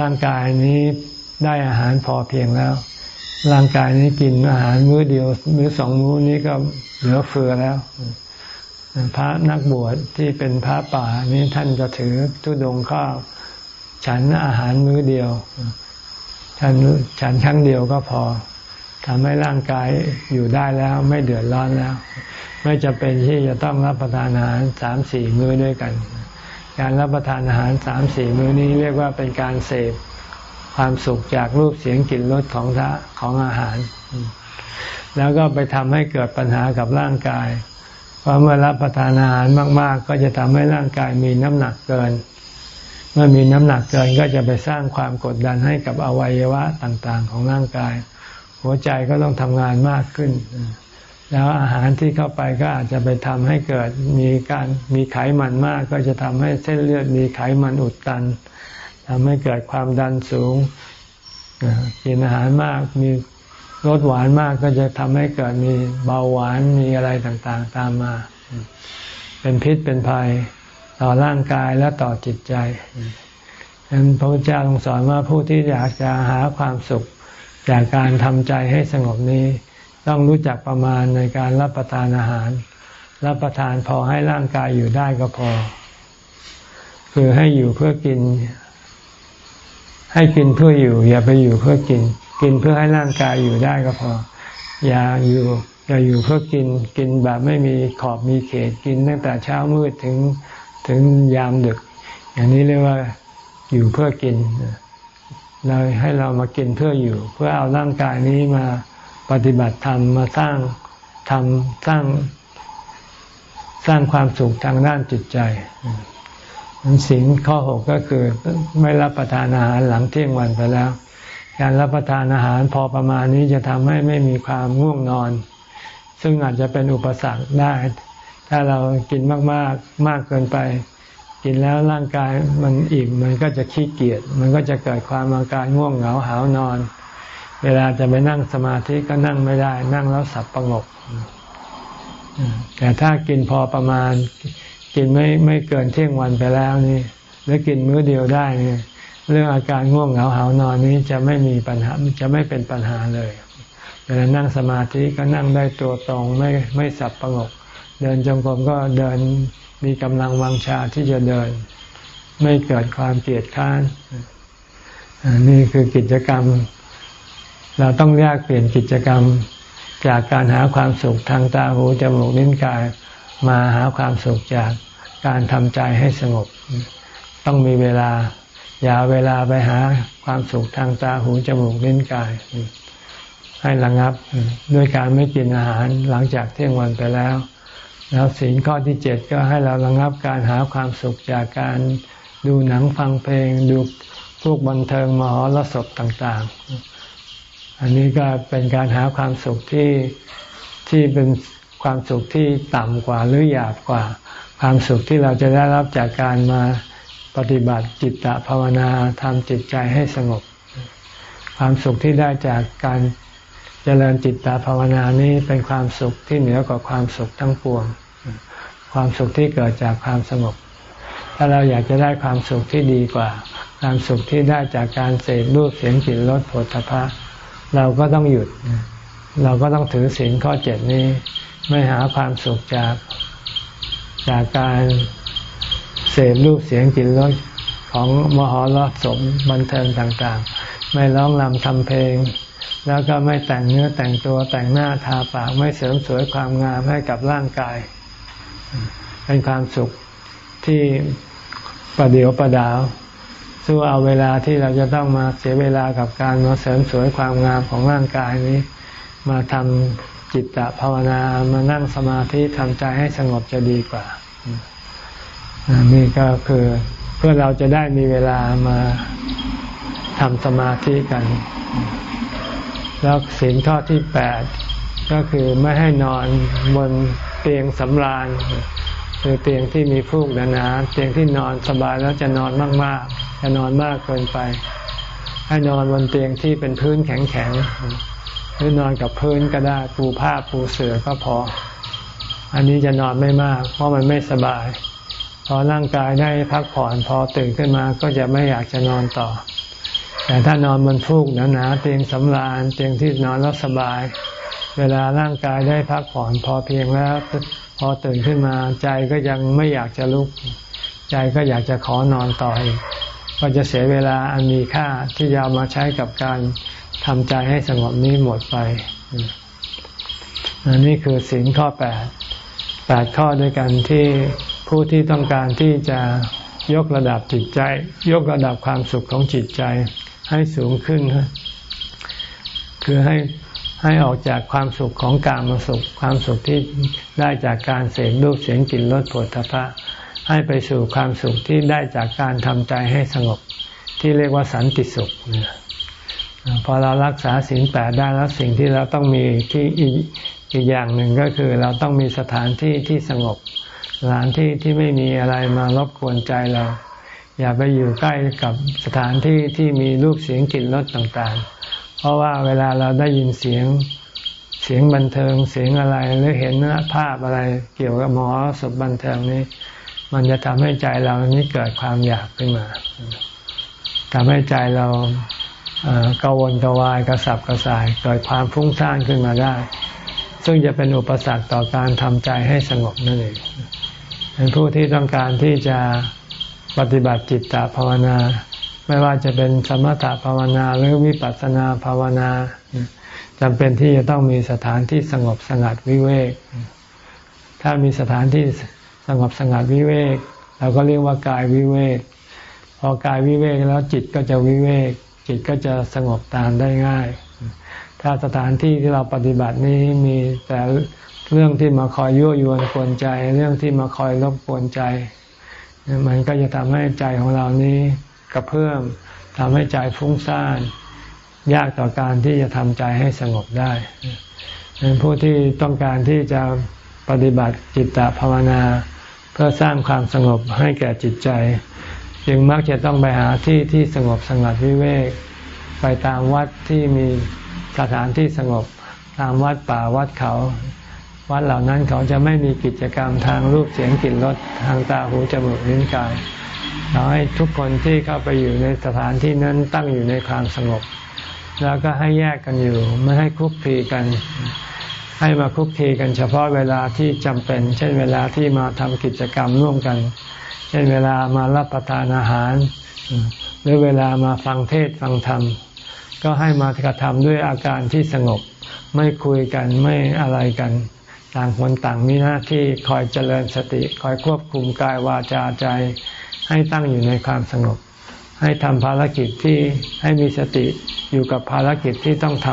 ร่างกายนี้ได้อาหารพอเพียงแล้ว ร่างกายนี้กินอาหารมื้อเดียวมื้อสองมื้อนี้ก็เหลือเฟือแล้ว พระนักบวชที่เป็นพระป่านี้ท่านจะถือทุดงข้าวฉันอาหารมื้อเดียว ฉันฉันครั้งเดียวก็พอทำให้ร่างกายอยู่ได้แล้ว ไม่เดือดร้อนแล้ว ไม่จะเป็นที่จะต้องรับประทานอาหารสามสี่มื้อด้วยกัน การรับประทานอาหารสามสี่มื้อนี้เรียกว่าเป็นการเสพความสุขจากรูปเสียงกลิ่นรสของทะของอาหาร แล้วก็ไปทำให้เกิดปัญหากับร่างกาย เพราะเมื่อรับประทานอาหารมาก ๆ ก็จะทำให้ร่างกายมีน้ำหนักเกิน เมื่อมีน้ำหนักเกินก็จะไปสร้างความกดดันให้กับอวัยวะต่างๆ ของร่างกาย หัวใจก็ต้องทำงานมากขึ้น แล้วอาหารที่เข้าไปก็อาจจะไปทำให้เกิดมีการมีไขมันมาก ก็จะทำให้เส้นเลือดมีไขมันอุดตันทำให้เกิดความดันสูงกินอาหารมากมีรสหวานมากก็จะทำให้เกิดมีเบาหวานมีอะไรต่างๆ ตามมา เป็นพิษเป็นภัยต่อร่างกายและต่อจิตใจฉะนั้นพระพุทธเจ้าทรงสอนว่าผู้ที่อยากจะหาความสุข จากการทำใจให้สงบนี้ ต้องรู้จักประมาณในการรับประทานอาหาร รับประทานพอให้ร่างกายอยู่ได้ก็พอ คือให้อยู่เพื่อกิน ให้กินเพื่ออยู่ อย่าไปอยู่เพื่อกิน กินเพื่อให้ร่างกายอยู่ได้ก็พอ อย่าอยู่อย่าอยู่เพื่อกินกินแบบไม่มีขอบมีเขตกินตั้งแต่เช้ามืดถึงถึงยามดึก อย่างนี้เรียกว่าอยู่เพื่อกินเราให้เรามากินเพื่ออยู่ เพื่อเอาร่างกายนี้มา ปฏิบัติธรรมมาสร้างทำสร้างสร้างความสุขทางด้านจิตใจสิ่งข้อหกก็คือไม่รับประทานอาหารหลังเที่ยงวันไปแล้ว การรับประทานอาหารพอประมาณนี้จะทำให้ไม่มีความง่วงนอน ซึ่งอาจจะเป็นอุปสรรคได้ ถ้าเรากินมากๆมมากเกินไป กินแล้วร่างกายมันอิ่มมันก็จะขี้เกียจมันก็จะเกิดความอาการง่วงเหงาหาวนอน เวลาจะไปนั่งสมาธิก็นั่งไม่ได้ นั่งแล้วสับประงก แต่ถ้ากินพอประมาณ กินไม่ไม่เกินเที่ยงวันไปแล้วนี่ หรือกินมื้อเดียวได้นี่เรื่องอาการง่วงเหงาหานอนนี้จะไม่มีปัญหาจะไม่เป็นปัญหาเลย เวลานั่งสมาธิก็นั่งได้ตัวตรงไม่ไม่สับประงก เดินจงกรมก็เดินมีกำลังวังชาที่จะเดิน ไม่เกิดความเกลียดค้านนี่คือกิจกรรม เราต้องแยกเปลี่ยนกิจกรรม จากการหาความสุขทางตาหูจมูกลิ้นกายมาหาความสุขจากการทำใจให้สงบ ต้องมีเวลา อย่าเวลาไปหาความสุขทางตาหูจมูกลิ้นกาย ให้ระงับด้วยการไม่กินอาหารหลังจากเที่ยงวันไปแล้ว แล้วสิ่งข้อที่เจ็ดก็ให้เราระงับการหาความสุขจากการดูหนังฟังเพลง ดูพวกบันเทิงมหรสพต่าง ๆ อันนี้ก็เป็นการหาความสุขที่ที่เป็นความสุขที่ต่ำกว่าหรือหยาบกว่า ความสุขที่เราจะได้รับจากการมาปฏิบัติจิตตภาวนาทำจิตใจให้สงบ ความสุขที่ได้จากการเจริญจิตตภาวนานี้เป็นความสุขที่เหนือกว่าความสุขทั้งปวง ความสุขที่เกิดจากความสงบ ถ้าเราอยากจะได้ความสุขที่ดีกว่า ความสุขที่ได้จากการเสพรูปเสียงกลิ่นรสผลพระ เราก็ต้องหยุด เราก็ต้องถือศีลข้อเจ็ดนี้ ไม่หาความสุขจากจากการเสพรูปเสียงกลิ่นรสของมหรสมบันเทิงต่างๆ ไม่ร้องรำทำเพลง แล้วก็ไม่แต่งเนื้อแต่งตัวแต่งหน้าทาปากไม่เสริมสวยความงามให้กับร่างกาย เป็นความสุขที่ประเดียวประดาว สู้เอาเวลาที่เราจะต้องมาเสียเวลากับการมาเสริมสวยความงามของร่างกายนี้ มาทำจิตตภาวนามานั่งสมาธิทำใจให้สงบจะดีกว่านี่ก็คือเพื่อเราจะได้มีเวลามาทำสมาธิกัน แล้วสิ่งข้อที่แปดก็คือไม่ให้นอนบนเตียงสำราญ คือเตียงที่มีฟูกหนาๆเตียงที่นอนสบายแล้วจะนอนมากๆ จะนอนมากเกินไป ให้นอนบนเตียงที่เป็นพื้นแข็งๆหรือนอนกับพื้นก็ได้ปูผ้าปูเสื่อก็พอ อันนี้จะนอนไม่มาก เพราะมันไม่สบาย พอร่างกายได้พักผ่อนพอตื่นขึ้นมาก็จะไม่อยากจะนอนต่อ แต่ถ้านอนบนฟูกหนาๆเตียงสำราญเตียงที่นอนแล้วสบาย เวลาร่างกายได้พักผ่อนพอเพียงแล้ว พอตื่นขึ้นมาใจก็ยังไม่อยากจะลุก ใจก็อยากจะขอนอนต่ออีกก็จะเสียเวลาอันมีค่าที่จะมาใช้กับการทำใจให้สงบนี้หมดไปอันนี้คือสิ่งข้อแปดแปดข้อด้วยกันที่ผู้ที่ต้องการที่จะยกระดับจิตใจ ยกระดับความสุขของจิตใจให้สูงขึ้น คือให้ ให้ออกจากความสุขของการมาสุขความสุขที่ได้จากการเสพรูปเสียงกลิ่นรสผลพระให้ไปสู่ความสุขที่ได้จากการทำใจให้สงบ ที่เรียกว่าสันติสุขพอเรารักษาสิ่งแปดได้แล้วสิ่งที่เราต้องมีที่อีกอีกอย่างหนึ่งก็คือเราต้องมีสถานที่ที่สงบ สถานที่ที่ไม่มีอะไรมารบกวนใจเรา อย่าไปอยู่ใกล้กับสถานที่ที่มีรูปเสียงกลิ่นรสต่างๆ เพราะว่าเวลาเราได้ยินเสียงเสียงบันเทิงเสียงอะไรหรือเห็นภาพอะไรเกี่ยวกับหมอสบบันเทิงนี้ มันจะทำให้ใจเรานี้เกิดความอยากขึ้นมาทำให้ใจเรากังวลกวายกระสับกระส่ายเกิดความฟุ้งซ่านขึ้นมาได้ ซึ่งจะเป็นอุปสรรคต่อการทำใจให้สงบนั่นเองเป็นผู้ที่ต้องการที่จะปฏิบัติจิตตภาวนา ไม่ว่าจะเป็นสมถะภาวนาหรือวิปัสสนาภาวนาจำเป็นที่จะต้องมีสถานที่สงบสงัดวิเวก ถ้ามีสถานที่สงบสงัดวิเวกเราก็เรียกว่ากายวิเวก พอกายวิเวกแล้วจิตก็จะวิเวก จิตก็จะสงบตามได้ง่ายถถ้าสถานที่ที่เราปฏิบัตินี้มีแต่เรื่องที่มาคอยยั่วยวนกวนใจ เรื่องที่มาคอยรบกวนใจ มันก็จะทำให้ใจของเรานี้ กระเพื่อมทำให้ใจฟุ้งซ่าน ยากต่อการที่จะทำใจให้สงบได้เป็นผู้ที่ต้องการที่จะปฏิบัติจิตตภาวนา เพื่อสร้างความสงบให้แก่จิตใจ จึงมักจะต้องไปหาที่ที่สงบสงัดวิเวก ไปตามวัดที่มีสถานที่สงบตามวัดป่าวัดเขา วัดเหล่านั้นเขาจะไม่มีกิจกรรมทางรูปเสียงกลิ่นรสทางตาหูจมูกลิ้นกาย ขอให้ทุกคนที่เข้าไปอยู่ในสถานที่นั้นตั้งอยู่ในความสงบ แล้วก็ให้แยกกันอยู่ ไม่ให้คุกคีกัน ให้มาคุกคีกันเฉพาะเวลาที่จำเป็น เช่นเวลาที่มาทำกิจกรรมร่วมกัน เช่นเวลามารับประทานอาหาร หรือเวลามาฟังเทศฟังธรรม ก็ให้มากระทำด้วยอาการที่สงบ ไม่คุยกันไม่อะไรกัน ต่างคนต่างมีหน้าที่คอยเจริญสติ คอยควบคุมกายวาจาใจ ให้ตั้งอยู่ในความสงบ ให้ทำภารกิจที่ให้มีสติอยู่กับภารกิจที่ต้องท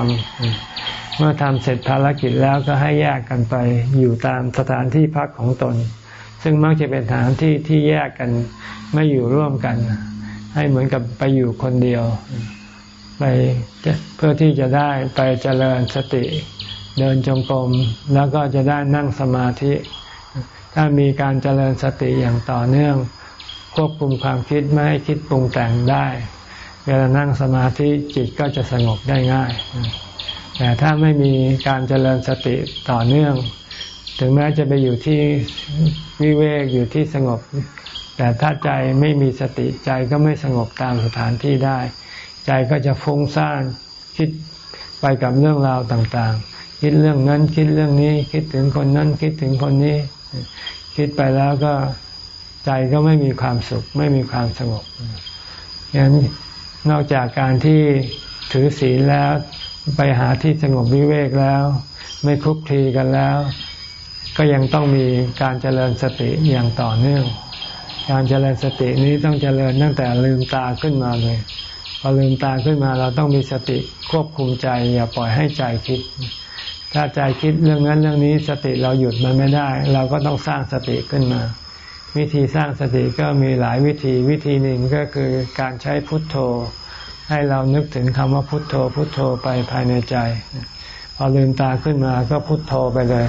ำเมื่อทำเสร็จภารกิจแล้วก็ให้แยกกันไปอยู่ตามสถานที่พักของตน ซึ่งมักจะเป็นสถานที่ที่แยกกันไม่อยู่ร่วมกัน ให้เหมือนกับไปอยู่คนเดียวไปเพื่อที่จะได้ไปเจริญสติ เดินจงกรมแล้วก็จะได้นั่งสมาธิ ถ้ามีการเจริญสติอย่างต่อเนื่อง ควบคุมความคิดไม่ให้คิดปรุงแต่งได้ เวลานั่งสมาธิจิตก็จะสงบได้ง่าย แต่ถ้าไม่มีการเจริญสติต่อเนื่อง ถึงแม้จะไปอยู่ที่วิเวกอยู่ที่สงบ แต่ถ้าใจไม่มีสติใจก็ไม่สงบตามสถานที่ได้ ใจก็จะฟุ้งซ่านคิดไปกับเรื่องราวต่างๆ คิดเรื่องนั้นคิดเรื่องนี้ คิดถึงคนนั้นคิดถึงคนนี้ คิดไปแล้วก็ ใจก็ไม่มีความสุข ไม่มีความสงบฉะนั้นนอกจากการที่ถือศีลแล้วไปหาที่สงบวิเวกแล้ว ไม่คุกคีกันแล้ว ก็ยังต้องมีการเจริญสติอย่างต่อเนื่อง การเจริญสตินี้ต้องเจริญตั้งแต่ลืมตาขึ้นมาเลยพอลืมตาขึ้นมาเราต้องมีสติควบคุมใจ อย่าปล่อยให้ใจคิด ถ้าใจคิดเรื่องนั้นเรื่องนี้สติเราหยุดมันไม่ได้ เราก็ต้องสร้างสติขึ้นมา วิธีสร้างสติก็มีหลายวิธีวิธีหนึ่งก็คือการใช้พุทโธ ให้เรานึกถึงคำว่าพุทโธ พุทโธไปภายในใจ พอลืมตาขึ้นมาก็พุทโธไปเลย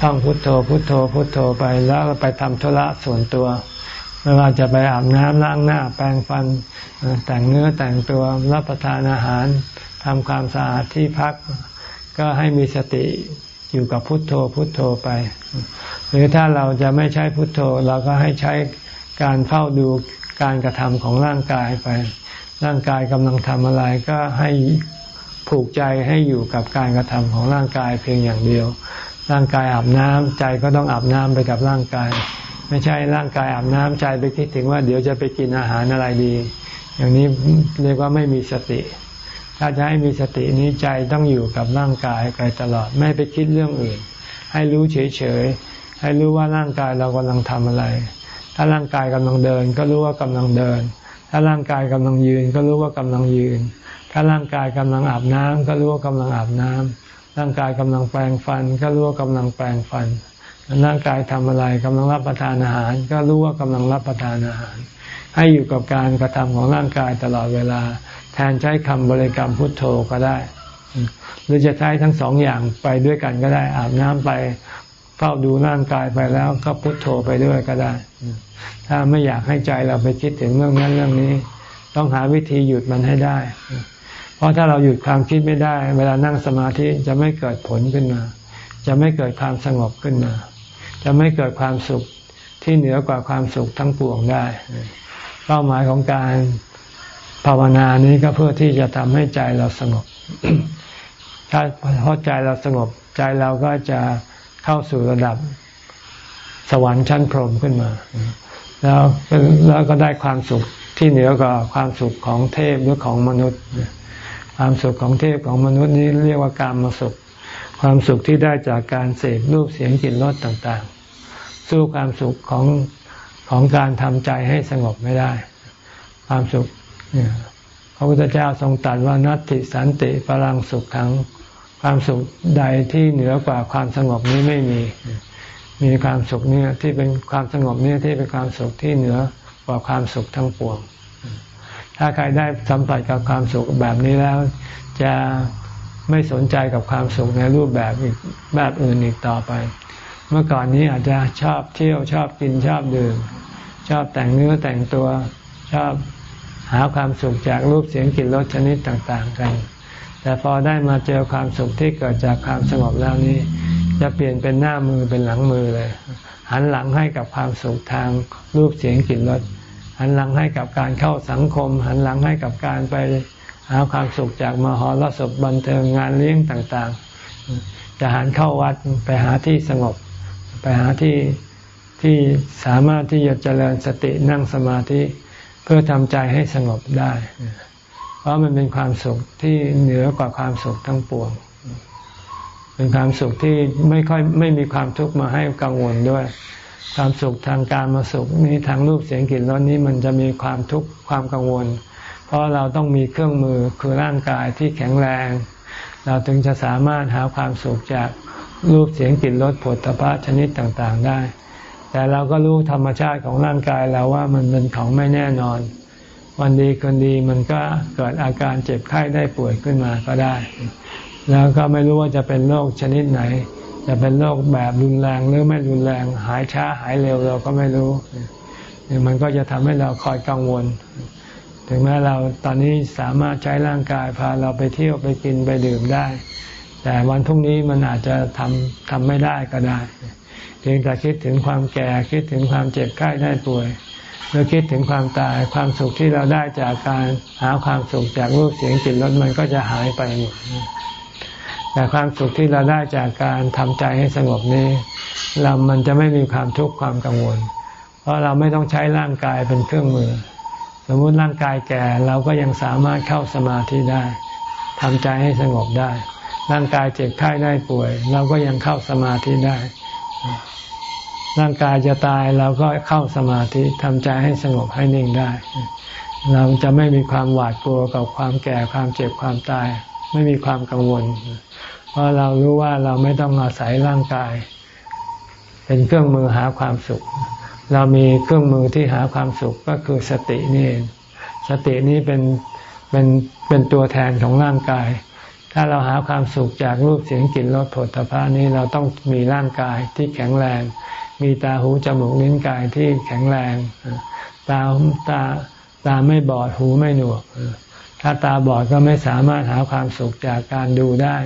ท่องพุทโธ พุทโธ พุทโธไปแล้วไปทำธุระส่วนตัวไม่ว่าจะไปอาบน้ำล้างหน้า แปรงฟัน แต่งเนื้อแต่งตัวรับประทานอาหารทำความสะอาดที่พัก ก็ให้มีสติ อยู่กับพุทโธพุทโธไป หรือถ้าเราจะไม่ใช้พุทโธ เราก็ให้ใช้การเฝ้าดูการกระทำของร่างกายไป ร่างกายกำลังทำอะไรก็ให้ผูกใจให้อยู่กับการกระทำของร่างกายเพียงอย่างเดียว ร่างกายอาบน้ำใจก็ต้องอาบน้ำไปกับร่างกาย ไม่ใช่ร่างกายอาบน้ำใจไปคิดถึงว่าเดี๋ยวจะไปกินอาหารอะไรดี อย่างนี้เรียกว่าไม่มีสติ ถ้าจะให้มีสตินี้ใจต้องอยู่กับร่างกายไปตลอด ไม่ไปคิดเรื่องอื่น ให้รู้เฉยๆ ให้รู้ว่าร่างกายเรากำลังทำอะไร ถ้าร่างกายกำลังเดิน ก็รู้ว่ากำลังเดิน ถ้าร่างกายกำลังยืน ก็รู้ว่ากำลังยืน ถ้าร่างกายกำลังอาบน้ำก็รู้ว่ากำลังอาบน้ำร่างกายกำลังแปรงฟัน ก็รู้ว่ากำลังแปรงฟัน ร่างกายทำอะไรกำลังรับประทานอาหาร ก็รู้ว่ากำลังรับประทานอาหาร ให้อยู่กับการกระทำของร่างกายตลอดเวลา ทนใช้คำบริกรรมพุทโธก็ได้ หรือจะใช้ทั้งสองอย่างไปด้วยกันก็ได้ อาบน้ำไปเฝ้าดูร่างกายไปแล้วก็พุทโธไปด้วยก็ได้ ถ้าไม่อยากให้ใจเราไปคิดถึงเรื่องนั้นเรื่องนี้ ต้องหาวิธีหยุดมันให้ได้ เพราะถ้าเราหยุดความคิดไม่ได้ เวลานั่งสมาธิจะไม่เกิดผลขึ้นมา จะไม่เกิดความสงบขึ้นมา จะไม่เกิดความสุขที่เหนือกว่าความสุขทั้งปวงได้ เป้าหมายของการาวนานี้ก็เพื่อที่จะทำให้ใจเราสงบ ถ้าพอใจเราสงบ ใจเราก็จะเข้าสู่ระดับสวรรค์ชั้นพรหมขึ้นมา แล้วแล้วก็ได้ความสุขที่เหนือกว่าความสุขของเทพหรือของมนุษย์ ความสุขของเทพของมนุษย์นี้เรียกว่าการมาสุข ความสุขที่ได้จากการเสพรูปเสียงกลิ่นรสต่างๆ สู้ความสุขของของการทำใจให้สงบไม่ได้ ความสุข พระพุทธเจ้าทรงตรัสว่านัตติสันติพลังสุขขัง ความสุขใดที่เหนือกว่าความสงบนี้ไม่มี มีความสุขเนี่ยที่เป็นความสงบเนี่ยที่เป็นความสุขที่เหนือกว่าความสุขทั้งปวง ถ้าใครได้สัมผัสกับความสุขแบบนี้แล้ว จะไม่สนใจกับความสุขในรูปแบบอีกแบบอื่นอีกต่อไป เมื่อก่อนนี้อาจจะชอบเที่ยวชอบกินชอบดื่ม ชอบแต่งเนื้อแต่งตัวชอบ หาความสุขจากรูปเสียงกลิ่นรสชนิดต่างๆกัน แต่พอได้มาเจอความสุขที่เกิดจากความสงบแล้วนี้ จะเปลี่ยนเป็นหน้ามือเป็นหลังมือเลย หันหลังให้กับความสุขทางรูปเสียงกลิ่นรสหันหลังให้กับการเข้าสังคม หันหลังให้กับการไปหาความสุขจากมหรสพบันเทิงงานเลี้ยงต่างๆ จะหันเข้าวัดไปหาที่สงบ ไปหาที่ที่สามารถที่จะเจริญสตินั่งสมาธิ พื่อทำใจให้สงบได้ เพราะมันเป็นความสุขที่เหนือกว่าความสุขทั้งปวง เป็นความสุขที่ไม่ค่อยไม่มีความทุกข์มาให้กังวลด้วย ความสุขทางการมาสุขนี้ทางรูปเสียงกลิ่นรสนี้มันจะมีความทุกข์ความกังวล เพราะเราต้องมีเครื่องมือคือร่างกายที่แข็งแรง เราถึงจะสามารถหาความสุขจากรูปเสียงกลิ่นรสผลตภะชนิดต่างๆได้ แต่เราก็รู้ธรรมชาติของร่างกายเราว่ามันเป็นของไม่แน่นอน วันดีคนดีมันก็เกิดอาการเจ็บไข้ได้ป่วยขึ้นมาก็ได้ แล้วก็ไม่รู้ว่าจะเป็นโรคชนิดไหน จะเป็นโรคแบบรุนแรงหรือไม่รุนแรงหายช้าหายเร็วเราก็ไม่รู้มันก็จะทำให้เราคอยกังวล ถึงแม้เราตอนนี้สามารถใช้ร่างกายพาเราไปเที่ยวไปกินไปดื่มได้ แต่วันพรุ่งนี้มันอาจจะทำทำไม่ได้ก็ได้ เพียงแต่คิดถึงความแก่คิดถึงความเจ็บไข้ได้ป่วยหรือคิดถึงความตายความสุขที่เราได้จากการหาความสุขจากรูปเสียงกลิ่นรสมันก็จะหายไปหมดแต่ความสุขที่เราได้จากการทำใจให้สงบนี้ เรามันจะไม่มีความทุกข์ความกังวล เพราะเราไม่ต้องใช้ร่างกายเป็นเครื่องมือ สมมุติร่างกายแก่เราก็ยังสามารถเข้าสมาธิได้ทำใจให้สงบได้ ร่างกายเจ็บไข้ได้ป่วย เราก็ยังเข้าสมาธิได้ ร่างกายจะตายเราก็เข้าสมาธิทำใจให้สงบให้นิ่งได้ เราจะไม่มีความหวาดกลัวกับความแก่ความเจ็บความตาย ไม่มีความกังวล เพราะเรารู้ว่าเราไม่ต้องอาศัยร่างกาย เป็นเครื่องมือหาความสุข เรามีเครื่องมือที่หาความสุขก็คือสตินี่เองสตินี้เป็นเป็นเป็นตัวแทนของร่างกาย ถ้าเราหาความสุขจากรูปเสียงกลิ่นรสผลิตภะนี้เราต้องมีร่างกายที่แข็งแรง มีตาหูจมูกลิ้นกายที่แข็งแรงตาตาตาไม่บอดหูไม่หนวก ถ้าตาบอดก็ไม่สามารถหาความสุขจากการดูได้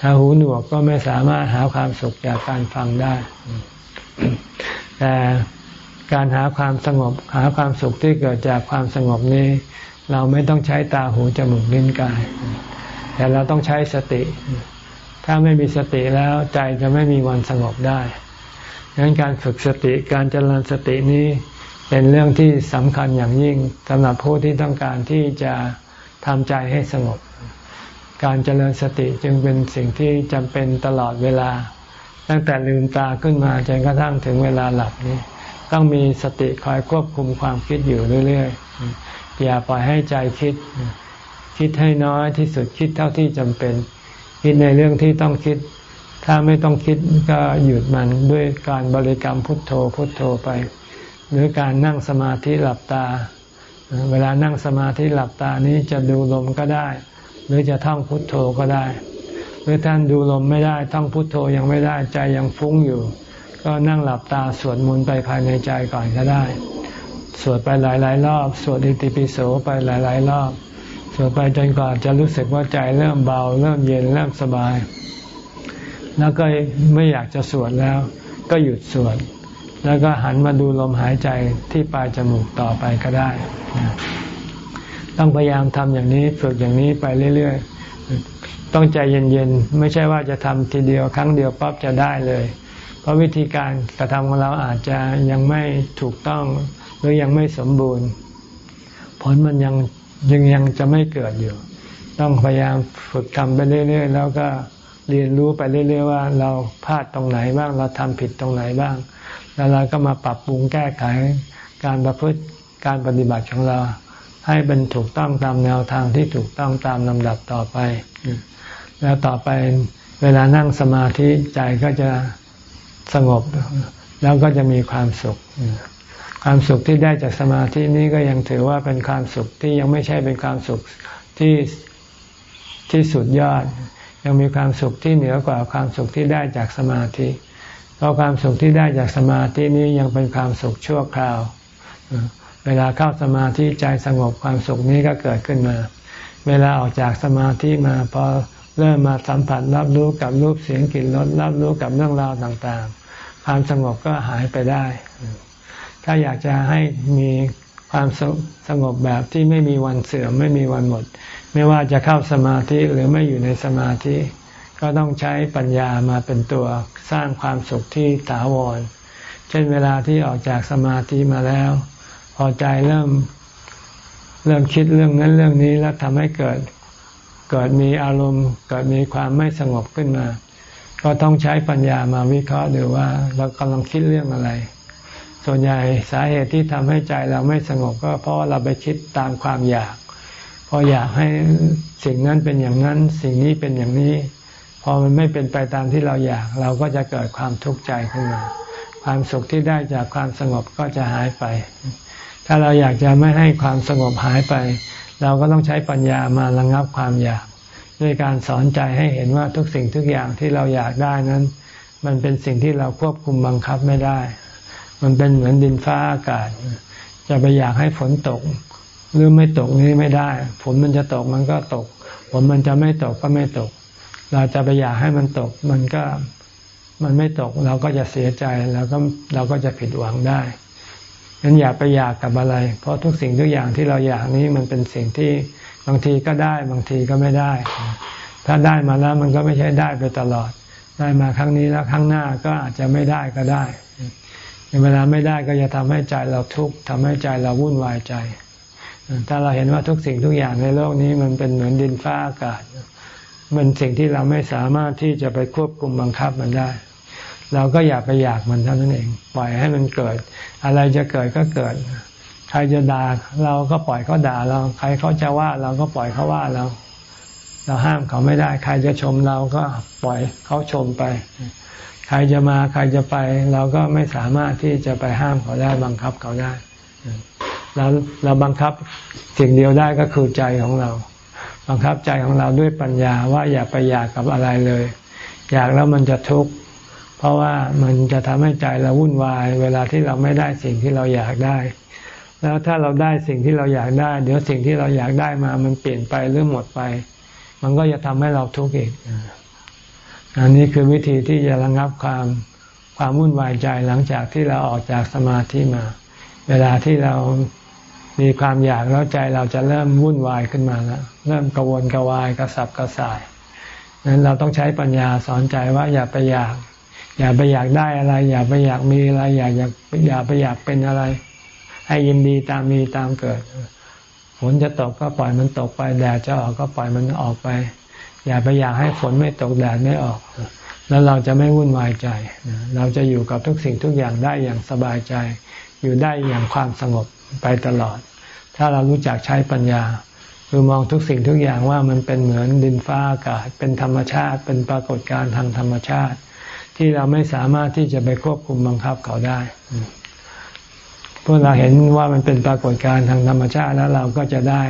ถ้าหูหนวกก็ไม่สามารถหาความสุขจากการฟังได้ แต่การหาความสงบหาความสุขที่เกิดจากความสงบนี้ เราไม่ต้องใช้ตาหูจมูกลิ้นกาย แต่เราต้องใช้สติ ถ้าไม่มีสติแล้วใจจะไม่มีวันสงบได้ดังนั้นการฝึกสติการเจริญสตินี้เป็นเรื่องที่สำคัญอย่างยิ่งสำหรับผู้ที่ต้องการที่จะทำใจให้สงบ การเจริญสติจึงเป็นสิ่งที่จำเป็นตลอดเวลา ตั้งแต่ลืมตาขึ้นมาจนกระทั่งถึงเวลาหลับนี้ ต้องมีสติคอยควบคุมความคิดอยู่เรื่อยๆ อย่าปล่อยให้ใจคิด คิดให้น้อยที่สุดคิดเท่าที่จำเป็น คิดในเรื่องที่ต้องคิด ถ้าไม่ต้องคิดก็หยุดมันด้วยการบริกรรมพุทโธพุทโธไป หรือการนั่งสมาธิหลับตา เวลานั่งสมาธิหลับตานี้จะดูลมก็ได้ หรือจะท่องพุทโธก็ได้ หรือท่านดูลมไม่ได้ท่องพุทโธยังไม่ได้ใจยังฟุ้งอยู่ ก็นั่งหลับตาสวดมนต์ไปภายในใจก่อนก็ได้ สวดไปหลายๆ รอบ สวดอิติปิโสไปหลาย ๆ รอบ สวดไปจนกว่าจะรู้สึกว่าใจเริ่มเบา เริ่มเย็นเริ่มสบาย แล้วก็ไม่อยากจะสวดแล้ว ก็หยุดสวด แล้วก็หันมาดูลมหายใจที่ปลายจมูกต่อไปก็ได้ ต้องพยายามทำอย่างนี้ฝึกอย่างนี้ไปเรื่อยๆ ต้องใจเย็นๆ ไม่ใช่ว่าจะทำทีเดียวครั้งเดียวปั๊บจะได้เลย เพราะวิธีการกระทำของเราอาจจะยังไม่ถูกต้องหรือยังไม่สมบูรณ์ ผลมันยัง ยังยังจะไม่เกิดอยู่ ต้องพยายามฝึกทำไปเรื่อย ๆ แล้วก็เรียนรู้ไปเรื่อย ๆ ว่า เราพลาดตรงไหนบ้าง เราทำผิดตรงไหนบ้าง แล้วเราก็มาปรับปรุงแก้ไขการประพฤติการปฏิบัติของเรา ให้เป็นถูกต้องตามแนวทางที่ถูกต้องตามลำดับต่อไป แล้วต่อไปเวลานั่งสมาธิใจก็จะสงบ แล้วก็จะมีความสุข ความสุขที่ได้จากสมาธินี้ก็ยังถือว่าเป็นความสุขที่ยังไม่ใช่เป็นความสุขที่ที่สุดยอด ยังมีความสุขที่เหนือกว่าความสุขที่ได้จากสมาธิ เพราะความสุขที่ได้จากสมาธินี้ยังเป็นความสุขชั่วคราว เวลาเข้าสมาธิใจสงบความสุขนี้ก็เกิดขึ้นมา เวลาออกจากสมาธิมาพอเริ่มมาสัมผัสรับรู้กับรูปเสียงกลิ่นรสรับรู้กับเรื่องราวต่างๆ ความสงบก็หายไปได้ ถ้าอยากจะให้มีความสงบแบบที่ไม่มีวันเสื่อมไม่มีวันหมด ไม่ว่าจะเข้าสมาธิหรือไม่อยู่ในสมาธิ ก็ต้องใช้ปัญญามาเป็นตัวสร้างความสุขที่ถาวร เช่นเวลาที่ออกจากสมาธิมาแล้ว พอใจเริ่มเริ่มคิดเรื่องนั้นเรื่องนี้แล้วทำให้เกิดเกิดมีอารมณ์ เกิดมีความไม่สงบขึ้นมา ก็ต้องใช้ปัญญามาวิเคราะห์ดูว่า เรากำลังคิดเรื่องอะไร ส่วนใหญ่สาเหตุที่ทำให้ใจเราไม่สงบก็เพราะเราไปคิดตามความอยาก พออยากให้สิ่งนั้นเป็นอย่างนั้น สิ่งนี้เป็นอย่างนี้ พอมันไม่เป็นไปตามที่เราอยาก เราก็จะเกิดความทุกข์ใจขึ้นมา ความสุขที่ได้จากความสงบก็จะหายไป ถ้าเราอยากจะไม่ให้ความสงบหายไป เราก็ต้องใช้ปัญญามาระงับความอยาก ด้วยการสอนใจให้เห็นว่าทุกสิ่งทุกอย่างที่เราอยากได้นั้น มันเป็นสิ่งที่เราควบคุมบังคับไม่ได้ มันเป็นเหมือนดินฟ้าอากาศ จะไปอยากให้ฝนตก หรือไม่ตกนี้ไม่ได้ฝนมันจะตกมันก็ตกฝนมันจะไม่ตกก็ไม่ตก เราจะไปอยากให้มันตก มันก็มันไม่ตก เราก็จะเสียใจแล้วก็เราก็จะผิดหวังได้งั้นอย่าไปอยากกับอะไร เพราะทุกสิ่งทุกอย่างที่เราอยากนี้มันเป็นสิ่งที่บางทีก็ได้ บางทีก็ไม่ได้ ถ้าได้มาแล้วมันก็ไม่ใช่ได้ไปตลอด ได้มาครั้งนี้แล้วครั้งหน้าก็อาจจะไม่ได้ก็ได้ เวลาไม่ได้ก็จะทำให้ใจเราทุกข์ทำให้ใจเราวุ่นวายใจ ถ้าเราเห็นว่าทุกสิ่งทุกอย่างในโลกนี้มันเป็นเหมือนดินฟ้าอากาศ มันสิ่งที่เราไม่สามารถที่จะไปควบคุมบังคับมันได้ เราก็อย่าไปอยากมันเท่านั้นเอง ปล่อยให้มันเกิด อะไรจะเกิดก็เกิด ใครจะด่าเราก็ปล่อยเขาด่าเรา ใครเขาจะว่าเราก็ปล่อยเขาว่าเรา เราห้ามเขาไม่ได้ ใครจะชมเราก็ปล่อยเขาชมไป ใครจะมาใครจะไป เราก็ไม่สามารถที่จะไปห้ามเขาได้บังคับเขาได้เราเราบังคับสิ่งเดียวได้ก็คือใจของเรา บังคับใจของเราด้วยปัญญาว่าอย่าไปอยากกับอะไรเลย อยากแล้วมันจะทุกข์เพราะว่ามันจะทำให้ใจเราวุ่นวาย เวลาที่เราไม่ได้สิ่งที่เราอยากได้ แล้วถ้าเราได้สิ่งที่เราอยากได้ เดี๋ยวสิ่งที่เราอยากได้มามันเปลี่ยนไปหรือหมดไป มันก็จะทำให้เราทุกข์อีก อันนี้คือวิธีที่จะระงับความความวุ่นวายใจหลังจากที่เราออกจากสมาธิมา เวลาที่เรามีความอยากแล้วใจเราจะเริ่มวุ่นวายขึ้นมาแล้วเริ่มกระวนกระวายกระสับกระส่ายนั้นเราต้องใช้ปัญญาสอนใจว่าอย่าไปอยาก อย่าไปอยากได้อะไร อย่าไปอยากมีอะไร อย่าอยากอย่าไปอยากเป็นอะไร ให้ยินดีตามมีตามเกิดฝนจะตกก็ปล่อยมันตกไปแดดจะออกก็ปล่อยมันออกไป อย่าไปอยากให้ฝนไม่ตกแดดไม่ออก แล้วเราจะไม่วุ่นวายใจ เราจะอยู่กับทุกสิ่งทุกอย่างได้อย่างสบายใจ อยู่ได้อย่างความสงบไปตลอด ถ้าเรารู้จักใช้ปัญญา คือมองทุกสิ่งทุกอย่างว่ามันเป็นเหมือนดินฟ้าอากาศ เป็นธรรมชาติ เป็นปรากฏการณ์ทางธรรมชาติ ที่เราไม่สามารถที่จะไปควบคุมบังคับเขาได้พวกเราเห็นว่ามันเป็นปรากฏการณ์ทางธรรมชาติแล้วเราก็จะได้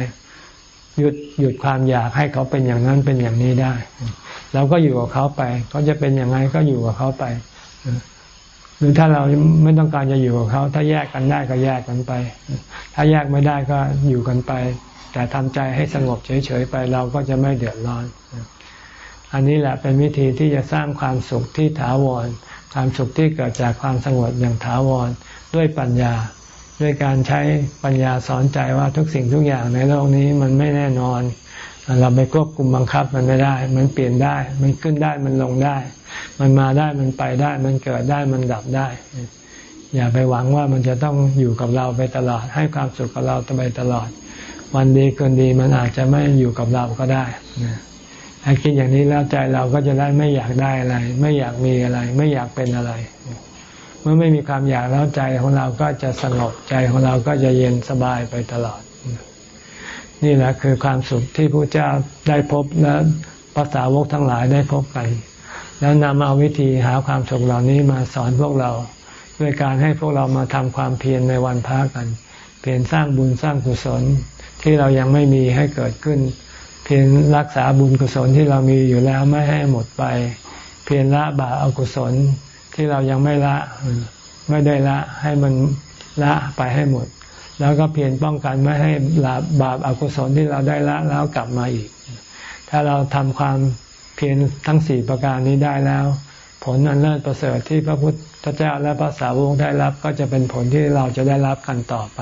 หยุดหยุดความอยากให้เขาเป็นอย่างนั้นเป็นอย่างนี้ได้เราก็อยู่กับเขาไป เขาจะเป็นอย่างไรก็อยู่กับเขาไปหรือถ้าเราไม่ต้องการจะอยู่กับเขา ถ้าแยกกันได้ก็แยกกันไป ถ้าแยกไม่ได้ก็อยู่กันไป แต่ทำใจให้สงบเฉยๆไป เราก็จะไม่เดือดร้อน อันนี้แหละเป็นวิธีที่จะสร้างความสุขที่ถาวร ความสุขที่เกิดจากความสงบอย่างถาวรด้วยปัญญา ด้วยการใช้ปัญญาสอนใจว่าทุกสิ่งทุกอย่างในโลกนี้มันไม่แน่นอน เราไปควบคุมบังคับมันไม่ได้ มันเปลี่ยนได้ มันขึ้นได้มันลงได้ มันมาได้มันไปได้ มันเกิดได้มันดับได้ อย่าไปหวังว่ามันจะต้องอยู่กับเราไปตลอด ให้ความสุขกับเราไปตลอด วันดีเกินดีมันอาจจะไม่อยู่กับเราก็ได้ถ้าคิดอย่างนี้แล้วใจเราก็จะได้ไม่อยากได้อะไร ไม่อยากมีอะไร ไม่อยากเป็นอะไร เมื่อไม่มีความอยากแล้วใจของเราก็จะสงบใจของเราก็จะเย็นสบายไปตลอด นี่แหละคือความสุขที่พระเจ้าได้พบและภาษาวกทั้งหลายได้พบกัน แล้วนำเอาวิธีหาความสุขเหล่านี้มาสอนพวกเราด้วยการให้พวกเรามาทำความเพียรในวันพระกัน เพียรสร้างบุญสร้างกุศลที่เรายังไม่มีให้เกิดขึ้น เพียรรักษาบุญกุศลที่เรามีอยู่แล้วไม่ให้หมดไป เพียรละบาปอกุศล ที่เรายังไม่ละ ไม่ได้ละ ให้มันละไปให้หมด แล้วก็เพียรป้องกันไม่ให้บาปอกุศลที่เราได้ละแล้วกลับมาอีก ถ้าเราทำความเพียรทั้งสี่ประการนี้ได้แล้ว ผลอันเลิศประเสริฐที่พระพุทธเจ้าและพระสาวกได้รับ ก็จะเป็นผลที่เราจะได้รับกันต่อไป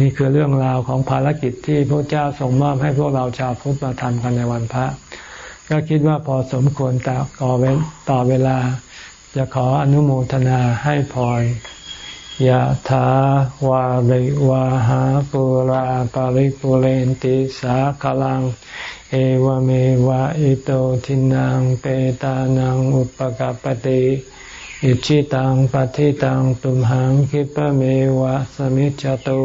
นี่คือเรื่องราวของภารกิจที่พระเจ้าทรงมอบให้พวกเราชาวพุทธมาทำกันในวันพระ ก็คิดว่าพอสมควรต่อเวต่อเวลา จะขออนุโมทนาให้พรยะถาวาริวาหาปุราปาริปุเรนติสาคลัง เอวเมวะอิโตทินังเปตานังอุปกปติอิชิตังปฏิตังตุมหังคิปะเมวะสมิจจตุ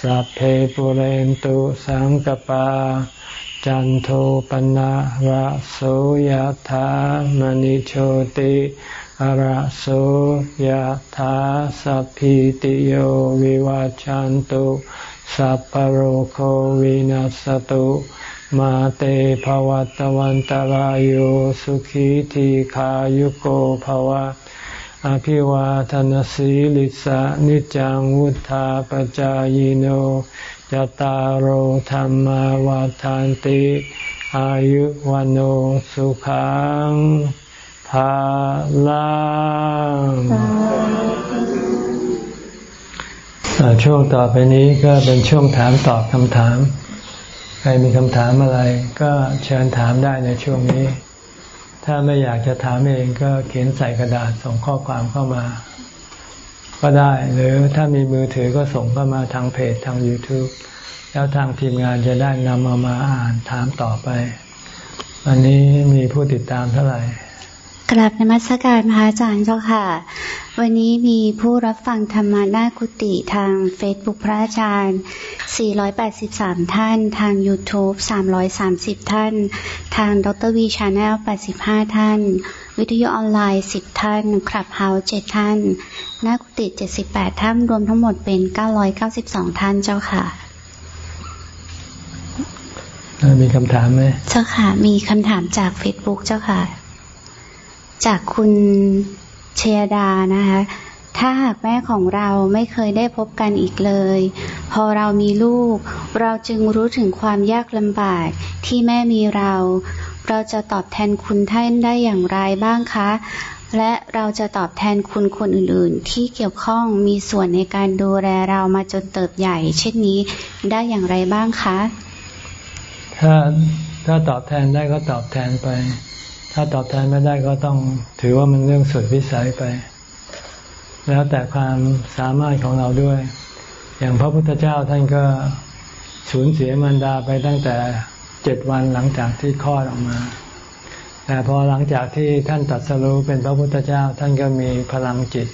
สัพเพปุเรนตุสังกปา จันโทปนะระโสยธามณิโชติ อระโสยธาสัพพิติโยวิวาจันตุสัพพโรโควินัสตุมาเตภวัตวันตารโยสุขีทีขายุโกภวะ อภิวาทนสีลิสะนิจังวุธาปจายโนจตารโหธรรมวาทานติ อายุวันโอสุขัง ภาลังช่วงต่อไปนี้ก็เป็นช่วงถามตอบคำถาม ใครมีคำถามอะไร ก็เชิญถามได้ในช่วงนี้ ถ้าไม่อยากจะถามเองก็เขียนใส่กระดาษส่งข้อความเข้ามา ก็ได้ หรือถ้ามีมือถือก็ส่งเข้ามาทางเพจทาง YouTube แล้วทางทีมงานจะได้นำเอามาอ่านถามต่อไป วันนี้มีผู้ติดตามเท่าไหร่ กลับนมัสการพระอาจารย์เจ้าค่ะ วันนี้มีผู้รับฟังธรรมานากุติทางเฟซบุ๊กพระอาจารย์ 483 ท่าน ทาง YouTube 330 ท่าน ทางดร.วี Channel 85 ท่าน วิทยุออนไลน์ 10 ท่าน Clubhouse 7ท่าน หน้ากุฏิ 78 ท่าน รวมทั้งหมดเป็น 992 ท่านเจ้าค่ะ มีคำถามไหมเจ้าค่ะ มีคำถามจากเฟซบุ๊กเจ้าค่ะ จากคุณเชยดานะคะ ถ้าหากแม่ของเราไม่เคยได้พบกันอีกเลย พอเรามีลูก เราจึงรู้ถึงความยากลำบากที่แม่มีเรา เราจะตอบแทนคุณท่านได้อย่างไรบ้างคะ และเราจะตอบแทนคุณคนอื่นๆ ที่เกี่ยวข้องมีส่วนในการดูแลเรามาจนเติบใหญ่ เช่นนี้ได้อย่างไรบ้างคะ ถ้าถ้าตอบแทนได้ก็ตอบแทนไป ถ้าตอบแทนไม่ได้ก็ต้องถือว่ามันเรื่องสุดวิสัยไป แล้วแต่ความสามารถของเราด้วย อย่างพระพุทธเจ้าท่านก็สูญเสียมารดาไปตั้งแต่เจ็ดวันหลังจากที่คลอดออกมา แต่พอหลังจากที่ท่านตัดสรู้เป็นพระพุทธเจ้า ท่านก็มีพลังจิต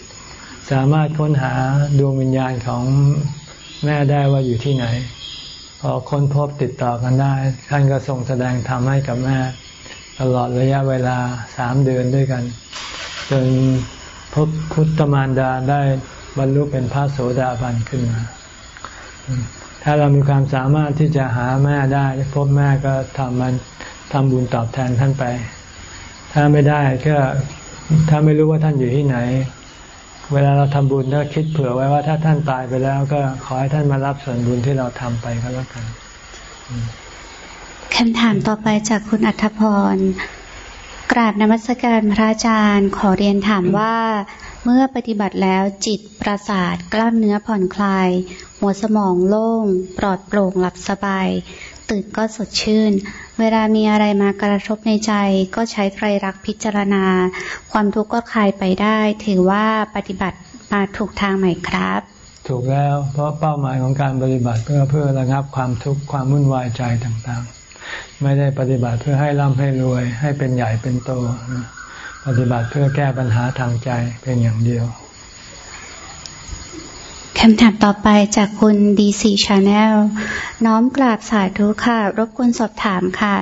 สามารถค้นหาดวงวิญญาณของแม่ได้ว่าอยู่ที่ไหน พอค้นพบติดต่อกันได้ ท่านก็ทรงแสดงธรรมให้กับแม่ ตลอดระยะเวลาสามเดือนด้วยกัน จนพบพุทธมารดาได้บรรลุเป็นพระโสดาบันขึ้นมา ถ้าเรามีความสามารถที่จะหาแม่ได้ พบแม่ก็ทำมันทำบุญตอบแทนท่านไป ถ้าไม่ได้ก็ถ้าไม่รู้ว่าท่านอยู่ที่ไหน เวลาเราทำบุญก็คิดเผื่อไว้ว่าถ้าท่านตายไปแล้ว ก็ขอให้ท่านมารับส่วนบุญที่เราทำไปก็แล้วกัน คำถามต่อไปจากคุณอัธพร กราบนมัสการพระอาจารย์ขอเรียนถามว่า เมื่อปฏิบัติแล้วจิตประสาทกล้ามเนื้อผ่อนคลาย หัวสมองโล่ง ปลอดโปร่งหลับสบาย ตื่นก็สดชื่น เวลามีอะไรมากระทบในใจ ก็ใช้ไตรรักพิจารณา ความทุกข์ก็คลายไปได้ ถือว่าปฏิบัติมาถูกทางไหมครับถูกแล้วเพราะเป้าหมายของการปฏิบัติเพื่อเพื่อระงับความทุกข์ความวุ่นวายใจต่างๆ ไม่ได้ปฏิบัติเพื่อให้ร่ำให้รวย ให้เป็นใหญ่เป็นโต ปฏิบัติเพื่อแก้ปัญหาทางใจเป็นอย่างเดียว คำถามต่อไปจากคุณ DC Channel น้อมกราบสาธุค่ะ รบกวนสอบถามค่ะ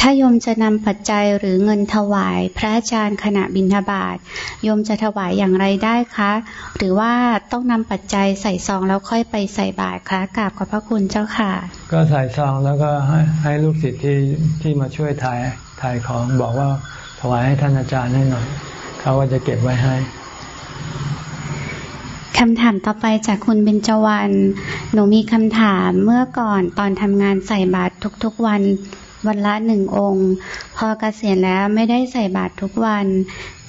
ถ้าโยมจะนำปัจจัยหรือเงินถวายพระอาจารย์ขณะบิณฑบาตโยมจะถวายอย่างไรได้คะ หรือว่าต้องนำปัจจัยใส่ซองแล้วค่อยไปใส่บาตรคะกราบขอบพระคุณเจ้าค่ะ ก็ใส่ซองแล้วก็ให้ให้ลูกศิษย์ที่ที่มาช่วยถ่ายถ่ายของบอกว่าถวายให้ท่านอาจารย์ให้หน่อยเขาก็จะเก็บไว้ให้ คำถามต่อไปจากคุณเบญจวรรณ หนูมีคำถามเมื่อก่อนตอนทำงานใส่บาตรทุกๆวันวันละหนึ่งองค์ พอเกษียณแล้วไม่ได้ใส่บาตรทุกวัน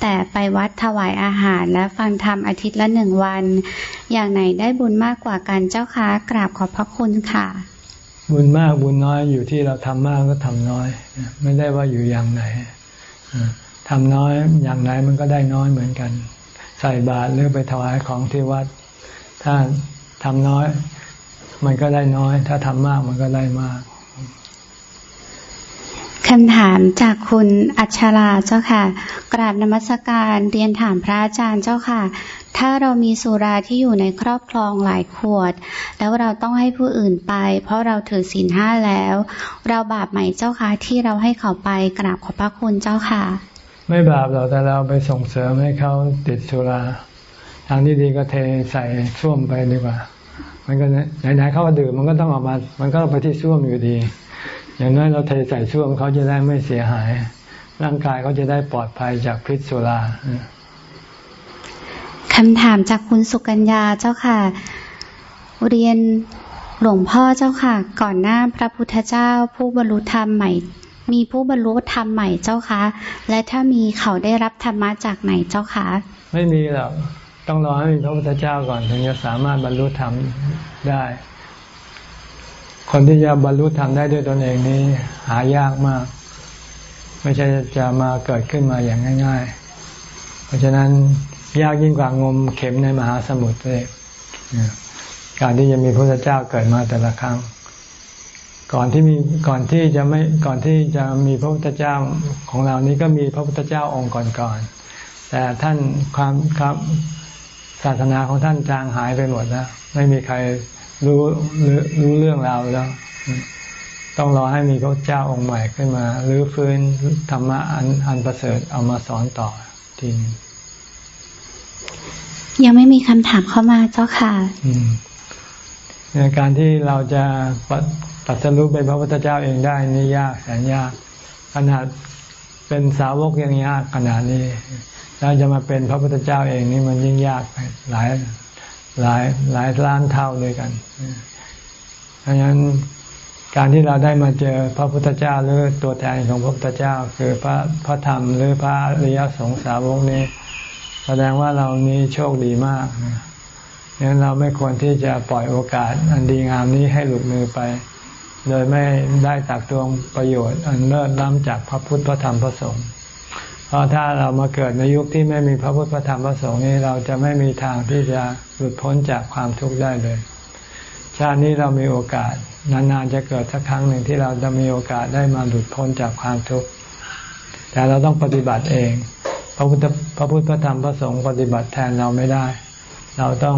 แต่ไปวัดถวายอาหารและฟังธรรมอาทิตย์ละหนึ่งวัน อย่างไหนได้บุญมากกว่ากันเจ้าคะกราบขอบพระคุณค่ะ บุญมากบุญน้อยอยู่ที่เราทำมากก็ทำน้อย ไม่ได้ว่าอยู่อย่างไหนทำน้อยอย่างไหนมันก็ได้น้อยเหมือนกัน ใส่บาตรหรือไปถวายของที่วัด ถ้าทำน้อย มันก็ได้น้อย ถ้าทำมากมันก็ได้มากคำถามจากคุณอัชราเจ้าค่ะ กราบนมัสการเรียนถามพระอาจารย์เจ้าค่ะ ถ้าเรามีสุราที่อยู่ในครอบครองหลายขวด แล้วเราต้องให้ผู้อื่นไป เพราะเราถือศีลห้าแล้ว เราบาปไหมเจ้าค่ะที่เราให้เขาไปกราบขอบพระคุณเจ้าค่ะ ไม่บาปหรอกแต่เราไปส่งเสริมให้เขาติดสุราทางที่ดีก็เทใส่ส้วมไปดีกว่า มันก็ไหนๆเขาดื่มมันก็ต้องออกมา มันก็ไปที่ส้วมอยู่ดี อย่างน้อยเราเทใส่ส้วมเขาจะได้ไม่เสียหาย ร่างกายเขาจะได้ปลอดภัยจากพิษสุราคำถามจากคุณสุกัญญาเจ้าค่ะ เรียนหลวงพ่อเจ้าค่ะ ก่อนหน้าพระพุทธเจ้าผู้บรรลุธรรมใหม่ มีผู้บรรลุธรรมใหม่เจ้าคะและถ้ามีเขาได้รับธรรมะจากไหนเจ้าคะไม่มีหรอกต้องรอให้มีพระพุทธเจ้าก่อนถึงจะสามารถบรรลุธรรมได้ คนที่จะบรรลุธรรมได้ด้วยตนเองนี้หายากมาก ไม่ใช่จะมาเกิดขึ้นมาอย่างง่าย ๆ เพราะฉะนั้นยากยิ่งกว่างมเข็มในมหาสมุทรเลยการที่จะมีพระพุทธเจ้าเกิดมาแต่ละครั้ง ก่อนที่มีก่อนที่จะไม่ก่อนที่จะมีพระพุทธเจ้าของเรานี้ก็มีพระพุทธเจ้าองค์ก่อนๆแต่ท่านความครับศาสนาของท่านจางหายไปหมดแล้วไม่มีใครรู้รู้เรื่องราวแล้ว ต้องรอให้มีพระเจ้าองค์ใหม่ขึ้นมาหรือฟื้นธรรมะอันอันประเสริฐเอามาสอนต่อทียังไม่มีคำถามเข้ามาเจ้าค่ะในการที่เราจะ ตัดสรุปเป็นพระพุทธเจ้าเองได้นี่ยากแสนยาก ขนาดเป็นสาวกยังยากขนาดนี้แล้วจะมาเป็นพระพุทธเจ้าเองนี่มันยิ่งยากหลายหลายหลายล้านเท่าด้วยกันเพราะฉะนั้นการที่เราได้มาเจอพระพุทธเจ้าหรือตัวแทนของพระพุทธเจ้า คือพระพระธรรมหรือพระอริยสงสาวกนี้ แสดงว่าเรานี้โชคดีมากดังนั้นเราไม่ควรที่จะปล่อยโอกาสอันดีงามนี้ให้หลุดมือไป โดยไม่ได้ตักตวงประโยชน์ อันเลิศล้ำจากพระพุทธพระธรรมพระสงฆ์เพราะถ้าเรามาเกิดในยุคที่ไม่มีพระพุทธพระธรรมพระสงฆ์นี้เราจะไม่มีทางที่จะหลุดพ้นจากความทุกข์ได้เลย ชาตินี้เรามีโอกาส นานๆจะเกิดสักครั้งหนึ่งที่เราจะมีโอกาสได้มาหลุดพ้นจากความทุกข์แต่เราต้องปฏิบัติเอง พระพุทธพระพุทธพระธรรมพระสงฆ์ปฏิบัติแทนเราไม่ได้ เราต้อง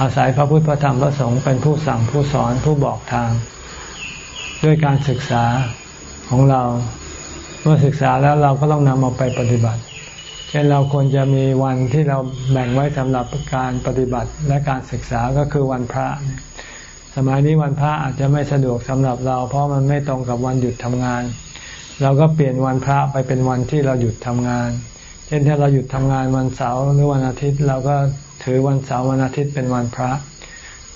อาศัยพระพุทธพระธรรมพระสงฆ์เป็นผู้สั่งผู้สอนผู้บอกทาง ด้วยการศึกษาของเรา เมื่อศึกษาแล้วเราก็ต้องนำเอาไปปฏิบัติ เช่นเราควรจะมีวันที่เราแบ่งไว้สำหรับการปฏิบัติและการศึกษาก็คือวันพระ สมัยนี้วันพระอาจจะไม่สะดวกสำหรับเรา เพราะมันไม่ตรงกับวันหยุดทำงาน เราก็เปลี่ยนวันพระไปเป็นวันที่เราหยุดทำงาน เช่นถ้าเราหยุดทำงานวันเสาร์หรือวันอาทิตย์ เราก็ถือวันเสาร์วันอาทิตย์เป็นวันพระ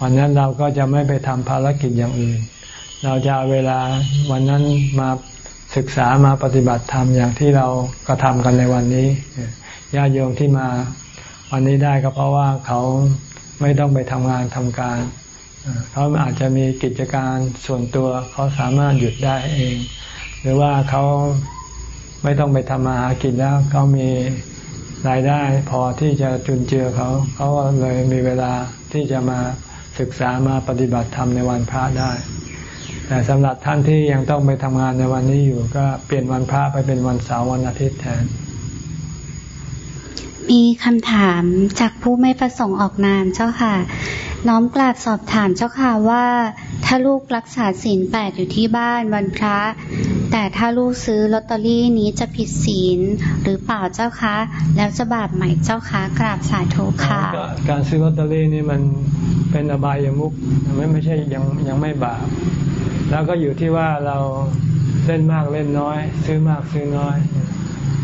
วันนั้นเราก็จะไม่ไปทำภารกิจอย่างอื่น เราจะเเวลาวันนั้นมาศึกษามาปฏิบัติธรรมอย่างที่เรากระทำกันในวันนี้ญาติโยมที่มาวันนี้ได้ก็เพราะว่าเขาไม่ต้องไปทำงานทำการเขาอาจจะมีกิจการส่วนตัวเขาสามารถหยุดได้เอง หรือว่าเขาไม่ต้องไปทำมาหากินแล้วเขามีรายได้พอที่จะจุนเจือเขาเขาเลยมีเวลาที่จะมาศึกษามาปฏิบัติธรรมในวันพระได้ แต่สำหรับท่านที่ยังต้องไปทำงานในวันนี้อยู่ ก็เปลี่ยนวันพระไปเป็นวันเสาร์วันอาทิตย์แทนมมีคำถามจากผู้ไม่ประสงค์ออกนามเจ้าค่ะ น้อมกราบสอบถามเจ้าค่ะว่า ถ้าลูกรักษาศีลแปดอยู่ที่บ้านวันพระ แต่ถ้าลูกซื้อลอตเตอรี่นี้จะผิดศีลหรือเปล่าเจ้าคะ แล้วจะบาปไหมเจ้าคะกราบสาธุค่ะ การซื้อลอตเตอรี่นี่มันเป็นอบายามุกไม่ไม่ใช่ยังยังไม่บาป แล้วก็อยู่ที่ว่าเราเล่นมากเล่นน้อย ซื้อมากซื้อน้อย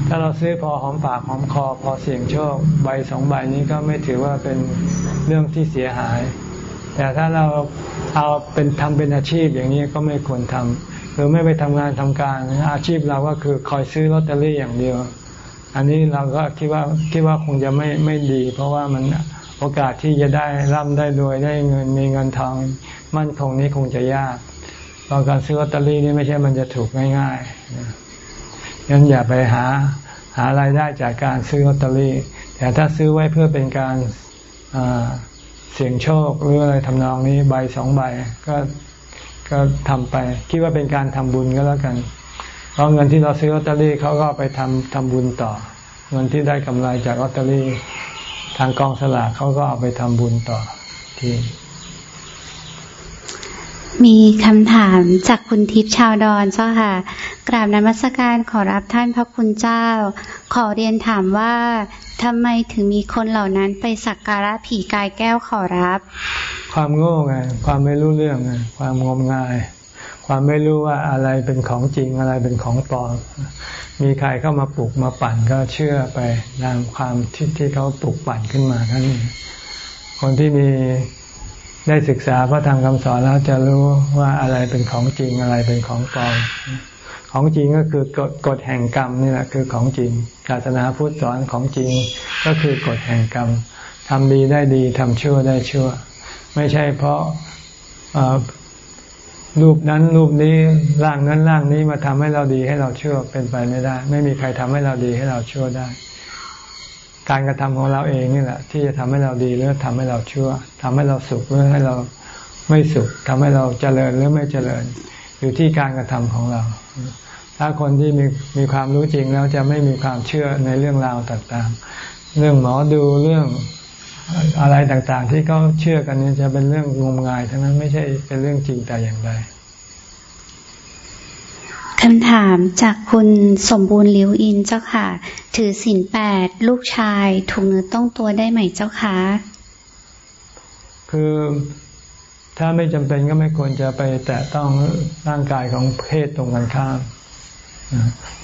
ถ้าเราซื้อพอหอมปากหอมคอพอเสี่ยงโชคใบสองใบนี้ก็ไม่ถือว่าเป็นเรื่องที่เสียหาย แต่ถ้าเราเอาเป็นทำเป็นอาชีพอย่างนี้ก็ไม่ควรทำหรือไม่ไปทำงานทำการอาชีพเราก็คือคอยซื้อลอตเตอรี่อย่างเดียว อันนี้เราก็คิดว่าคิดว่าคงจะไม่ไม่ดี เพราะว่ามันโอกาสที่จะได้ร่ำได้รวยได้เงินมีเงินทอง มั่นคงนี้คงจะยาก เพราะการซื้อลอตเตอรี่นี่ไม่ใช่มันจะถูกง่ายๆงั้นอย่าไปหาหารายได้จากการซื้อลอตเตอรี่ แต่ถ้าซื้อไว้เพื่อเป็นการเสี่ยงโชคหรืออะไรทำนองนี้ใบสองใบก็ก็ทำไป คิดว่าเป็นการทำบุญก็แล้วกัน เพราะเงินที่เราซื้อลอตเตอรี่เขาก็ไปทำทำบุญต่อ เงินที่ได้กำไรจากลอตเตอรี่ ทางกองสลากเขาก็เอาไปทำบุญต่อที่ มีคำถามจากคุณทิพย์ชาวดอนเจ้าค่ะ กราบนมัสการขอรับท่านพระคุณเจ้า ขอเรียนถามว่าทำไมถึงมีคนเหล่านั้นไปสักการะผีกายแก้วขอรับ ความโง่ไงความไม่รู้เรื่องไงความงมงาย ความไม่รู้ว่าอะไรเป็นของจริงอะไรเป็นของปลอมมีใครเข้ามาปลุกมาปั่นก็เชื่อไปตามความที่ที่เขาปลุกปั่นขึ้นมาทั้งนี้คนที่มี ได้ศึกษาพระธรรมคำสอนแล้วจะรู้ว่าอะไรเป็นของจริงอะไรเป็นของปลอมของจริงก็คือกฎกฎแห่งกรรมนี่แหละคือของจริงศาสนาพุทธสอนของจริงก็คือกฎแห่งกรรมทำดีได้ดีทำชั่วได้ชั่ว ไม่ใช่เพราะรูปนั้นรูปนี้ร่างนั้นร่างนี้มาทำให้เราดีให้เราชั่วเป็นไปไม่ได้ ไม่มีใครทำให้เราดีให้เราชั่วได้ การกระทำของเราเองนี่แหละ ที่จะทำให้เราดีหรือทำให้เราชั่วทำให้เราสุขหรือให้เราไม่สุขทำให้เราเจริญหรือไม่เจริญ อยู่ที่การกระทำของเรา ถ้าคนที่มีมีความรู้จริงแล้วจะไม่มีความเชื่อในเรื่องราวต่างๆ เรื่องหมอดูเรื่องอะไรต่างๆ ที่เขาเชื่อกันนี่จะเป็นเรื่องงมงายทั้งนั้นไม่ใช่เป็นเรื่องจริงแต่อย่างใด คำถามจากคุณสมบูรณ์ลิวอินเจ้าค่ะ ถือศีลแปดลูกชายถูกเนื้อต้องตัวได้ไหมเจ้าคะคือถ้าไม่จำเป็นก็ไม่ควรจะไปแตะต้องร่างกายของเพศตรงกันข้าม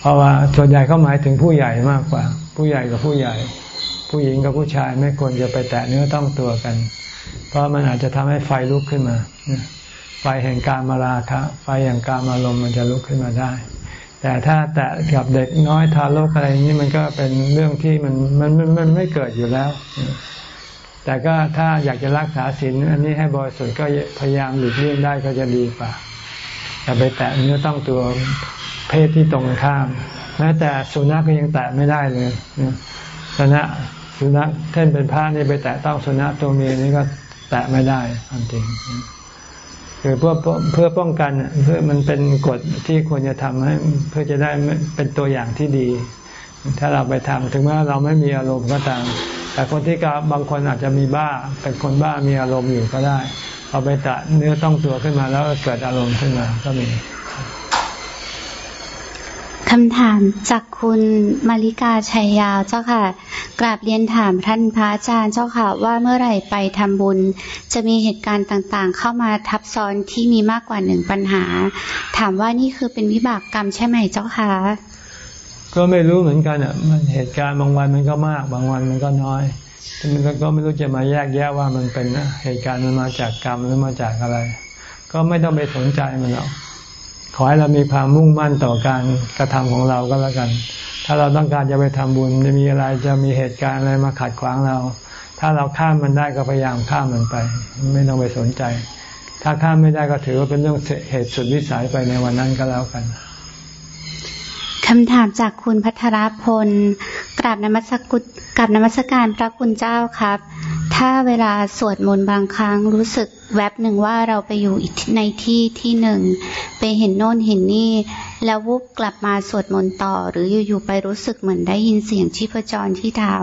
เพราะว่าส่วนใหญ่เขาหมายถึงผู้ใหญ่มากกว่า ผู้ใหญ่กับผู้ใหญ่ ผู้หญิงกับผู้ชายไม่ควรจะไปแตะเนื้อต้องตัวกัน เพราะมันอาจจะทำให้ไฟลุกขึ้นมา ไฟแห่งการมาราคะ ไฟแห่งการอารมณ์มันจะลุกขึ้นมาได้ แต่ถ้าแตะกับเด็กน้อยทารกอะไรนี้มันก็เป็นเรื่องที่มันมันมันไม่เกิดอยู่แล้ว แต่ก็ถ้าอยากจะรักษาศีลอันนี้ให้บริสุทธิ์ก็พยายามหลีกเลี่ยงได้ก็จะดีกว่าอย่าไปแตะเนื้อต้องตัวเพศที่ตรงข้ามแม้แต่สุนัขก็ยังแตะไม่ได้เลยสุนัขสุนัขเช่นเป็นผ้านี่ไปแตะต้องสุนัขตัวเมียนี่ก็แตะไม่ได้จริง คือเพื่อเพื่อป้องกันเพื่อมันเป็นกฎที่ควรจะทำให้เพื่อจะได้เป็นตัวอย่างที่ดี ถ้าเราไปทำถึงแม้เราไม่มีอารมณ์ก็ตาม แต่คนที่กบางคนอาจจะมีบ้า เป็นคนบ้ามีอารมณ์อยู่ก็ได้เอาไปตะเนื้อต้องตัวขึ้นมาแล้วเกิดอารมณ์ขึ้นมาก็มี คำถามจากคุณมาริกาชัยยาวเจ้าค่ะ กราบเรียนถามท่านพระอาจารย์เจ้าค่ะ ว่าเมื่อไหร่ไปทำบุญ จะมีเหตุการณ์ต่างๆ เข้ามาทับซ้อนที่มีมากกว่าหนึ่งปัญหา ถามว่านี่คือเป็นวิบากกรรมใช่ไหมเจ้าค่ะ ก็ไม่รู้เหมือนกันอะ มันเหตุการณ์บางวันมันก็มาก บางวันมันก็น้อยมันก็ไม่รู้จะมาแยกแยะว่ามันเป็นเหตุการณ์มันมาจากกรรมหรือมาจากอะไร ก็ไม่ต้องไปสนใจมันหรอก ขอให้เรามีความมุ่งมั่นต่อการกระทำของเราก็แล้วกัน ถ้าเราต้องการจะไปทำบุญจะมีอะไรจะมีเหตุการณ์อะไรมาขัดขวางเรา ถ้าเราข้ามมันได้ก็พยายามข้ามมันไป ไม่ต้องไปสนใจ ถ้าข้ามไม่ได้ก็ถือว่าเป็นเรื่องเหตุสุดวิสัยไปในวันนั้นก็แล้วกันคำถามจากคุณพัทรพลกราบนมัสกุลกับนมัสการพระคุณเจ้าครับ ถ้าเวลาสวดมนต์บางครั้งรู้สึกแวบหนึ่งว่าเราไปอยู่ในที่ที่หนึ่ง ไปเห็นโน่นเห็นนี่ แล้ววุบกลับมาสวดมนต์ต่อ หรืออยู่ๆไปรู้สึกเหมือนได้ยินเสียงชีพจรที่เท้า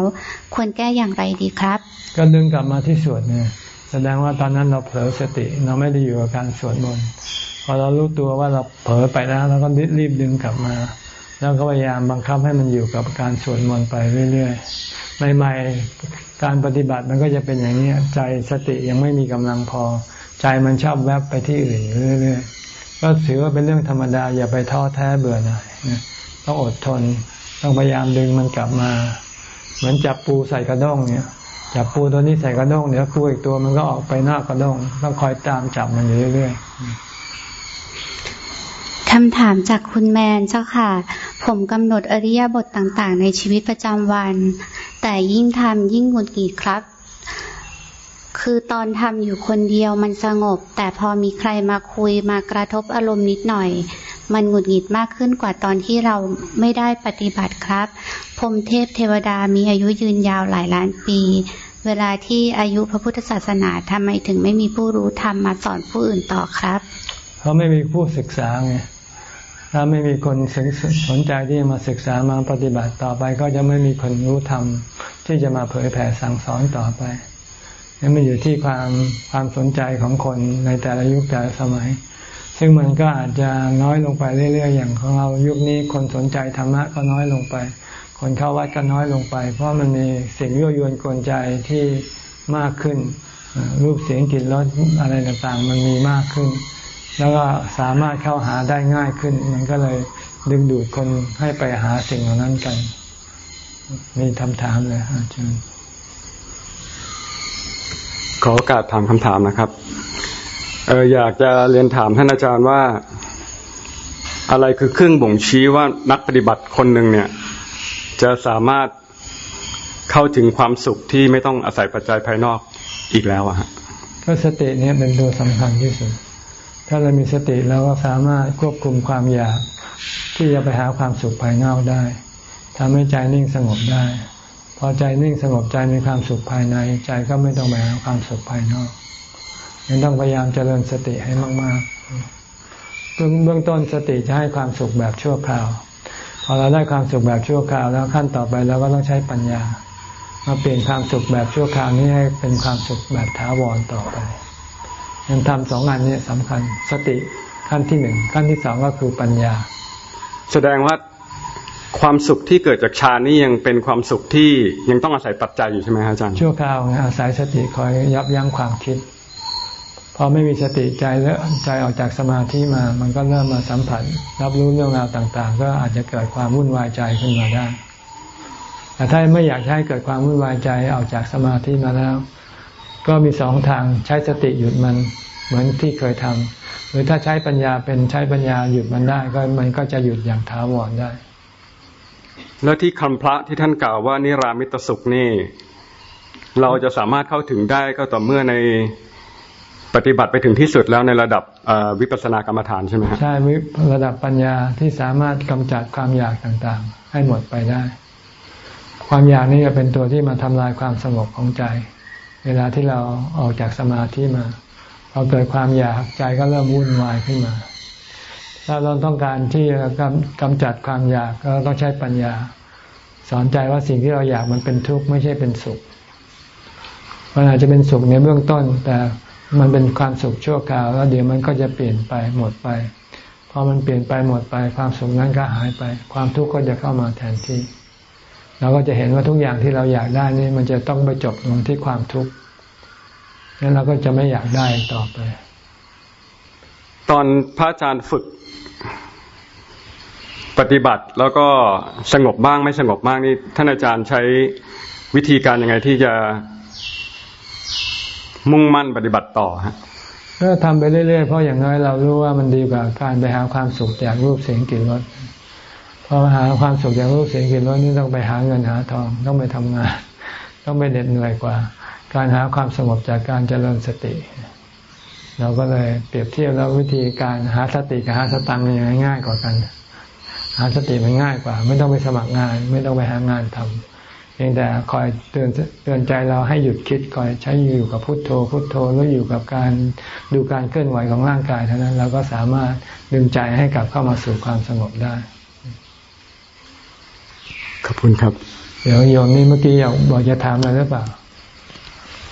ควรแก้อย่างไรดีครับ ก็ดึงกลับมาที่สวดเนี่ยแสดงว่าตอนนั้นเราเผลอสติเราไม่ได้อยู่กับการสวดมนต์พอเรารู้ตัวว่าเราเผลอไปแล้วเราก็รีบดึงกลับมา แล้วก็พยายามบังคับให้มันอยู่กับการสวดมนต์ไปเรื่อยๆ ใหม่ๆการปฏิบัติมันก็จะเป็นอย่างนี้ใจสติยังไม่มีกำลังพอ ใจมันชอบแวบไปที่อื่นเรื่อยๆก็ถือว่าเป็นเรื่องธรรมดาอย่าไปท้อแท้เบื่อหน่ายต้องอดทน ต้องพยายามดึงมันกลับมา เหมือนจับปูใส่กระด้งเนี่ยจับปูตัวนี้ใส่กระด้งเดี๋ยวปูอีกตัวมันก็ออกไปน้ากระด้งต้องคอยตามจับมันอยู่เรื่อยๆคำถามจากคุณแมนเจ้าค่ะ ผมกำหนดอริยบทต่างๆ ในชีวิตประจำวัน แต่ยิ่งทำยิ่งหงุดหงิดครับ คือตอนทำอยู่คนเดียวมันสงบ แต่พอมีใครมาคุยมากระทบอารมณ์นิดหน่อย มันหงุดหงิดมากขึ้นกว่าตอนที่เราไม่ได้ปฏิบัติครับ พรมเทพเทวดามีอายุยืนยาวหลายล้านปี เวลาที่อายุพระพุทธศาสนาทำไมถึงไม่มีผู้รู้ธรรมมาสอนผู้อื่นต่อครับ เพราะไม่มีผู้ศึกษาไง ถ้าไม่มีคนสนใจที่จะมาศึกษามาปฏิบัติต่อไป ก็จะไม่มีคนรู้ธรรมที่จะมาเผยแผ่สั่งสอนต่อไปนี่มันอยู่ที่ความความสนใจของคนในแต่ละยุคแต่ละสมัย ซึ่งมันก็อาจจะน้อยลงไปเรื่อย ๆ อย่างของเรายุคนี้คนสนใจธรรมะก็น้อยลงไป คนเข้าวัดก็น้อยลงไป เพราะมันมีสิ่งยั่วยวนกลใจที่มากขึ้น รูปเสียงกลิ่นรสอะไรต่างๆ มันมีมากขึ้น แล้วก็สามารถเข้าหาได้ง่ายขึ้น มันก็เลยดึงดูดคนให้ไปหาสิ่งเหล่านั้นกัน มีคำถามเลยอาจารย์ขอโอกาสถามคำถามนะครับเอออยากจะเรียนถามท่านอาจารย์ว่า อะไรคือเครื่องบ่งชี้ว่านักปฏิบัติคนหนึ่งเนี่ย จะสามารถเข้าถึงความสุขที่ไม่ต้องอาศัยปัจจัยภายนอกอีกแล้วอะฮะก็สติเนี่ยเป็นตัวสำคัญที่สุด ถ้าเรามีสติเราก็สามารถควบคุมความอยาก ที่จะไปหาความสุขภายนอกได้ทำให้ใจนิ่งสงบได้ พอใจนิ่งสงบใจมีความสุขภายใน ใจก็ไม่ต้องไปหาความสุขภายนอกยังต้องพยายามเจริญสติให้มากๆเบื้องต้นสติจะให้ความสุขแบบชั่วคราว พอเราได้ความสุขแบบชั่วคราว แล้วขั้นต่อไปเราก็ต้องใช้ปัญญามาเปลี่ยนความสุขแบบชั่วคราวนี้ให้เป็นความสุขแบบถาวรต่อไป ยังทำสองงานนี้สำคัญ สติขั้นที่หนึ่งขั้นที่สองก็คือปัญญา แสดงว่าความสุขที่เกิดจากฌานนี่ยังเป็นความสุขที่ยังต้องอาศัยปัจจัยอยู่ใช่ไหมครับอาจารย์ชั่วคราวอาศัยสติคอยยับยั้งความคิดพอไม่มีสติใจแล้วใจออกจากสมาธิมา มันก็เริ่มมาสัมผัส รับรู้เรื่องราวต่าง ๆ ก็อาจจะเกิดความวุ่นวายใจขึ้นมาได้ แต่ถ้าไม่อยากให้เกิดความวุ่นวายใจออกจากสมาธิมาแล้ว ก็มีสองทางใช้สติหยุดมันเหมือนที่เคยทำหรือถ้าใช้ปัญญาเป็นใช้ปัญญาหยุดมันได้ ก็มันก็จะหยุดอย่างถาวรได้ แล้วที่คำพระที่ท่านกล่าวว่านิรามิตสุขนี่ เราจะสามารถเข้าถึงได้ก็ต่อเมื่อในปฏิบัติไปถึงที่สุดแล้วในระดับวิปัสสนากรรมฐานใช่ไหมครับใช่วิระดับปัญญาที่สามารถกำจัดความอยากต่างๆ ให้หมดไปได้ ความอยากนี่จะเป็นตัวที่มาทำลายความสงบของใจ เวลาที่เราออกจากสมาธิมาพอเกิดความอยากใจก็เริ่มวุ่นวายขึ้นมา ถ้าเราต้องการที่จะกำจัดความอยากก็ต้องใช้ปัญญา สอนใจว่าสิ่งที่เราอยากมันเป็นทุกข์ไม่ใช่เป็นสุข มันอาจจะเป็นสุขในเบื้องต้น แต่มันเป็นความสุขชั่วคราว แล้วเดี๋ยวมันก็จะเปลี่ยนไปหมดไปพอมันเปลี่ยนไปหมดไป ความสุขนั้นก็หายไป ความทุกข์ก็จะเข้ามาแทนที่ เราก็จะเห็นว่าทุกอย่างที่เราอยากได้นี่มันจะต้องไปจบลงที่ความทุกข์นั้นเราก็จะไม่อยากได้ต่อไป ตอนพระอาจารย์ฝึกปฏิบัติแล้วก็สงบบ้างไม่สงบบ้างนี่ท่านอาจารย์ใช้วิธีการยังไงที่จะมุ่งมั่นปฏิบัติต่อฮะก็ทำไปเรื่อยๆเพราะอย่างน้อยเรารู้ว่ามันดีกว่าการไปหาความสุขจากรูปเสียงกลิ่นรส พอหาความสุขจากรูปเสียงกลิ่นรสนี่ต้องไปหาเงินหาทอง ต้องไปทำงาน ต้องไปเด็ดเหนื่อยกว่า การหาความสงบจากการเจริญสติ เราก็เลยเปรียบเทียบแล้ววิธีการหาสติกับหาสตังค์ยังง่ายกว่ากัน หาสติมันง่ายกว่า ไม่ต้องไปสมัครงาน ไม่ต้องไปหางานทำพียงแต่คอยเตือนเตือนใจเราให้หยุดคิดคอยใช้อยู่กับพุทโธ พุทโธแล้วอยู่กับการดูการเคลื่อนไหวของร่างกายเท่านั้นเราก็สามารถดึงใจให้กลับเข้ามาสู่ความสงบได้ ขอบคุณครับ เดี๋ยวโยมนี่เมื่อกี้อยากบอกจะถามอะไรหรือเปล่า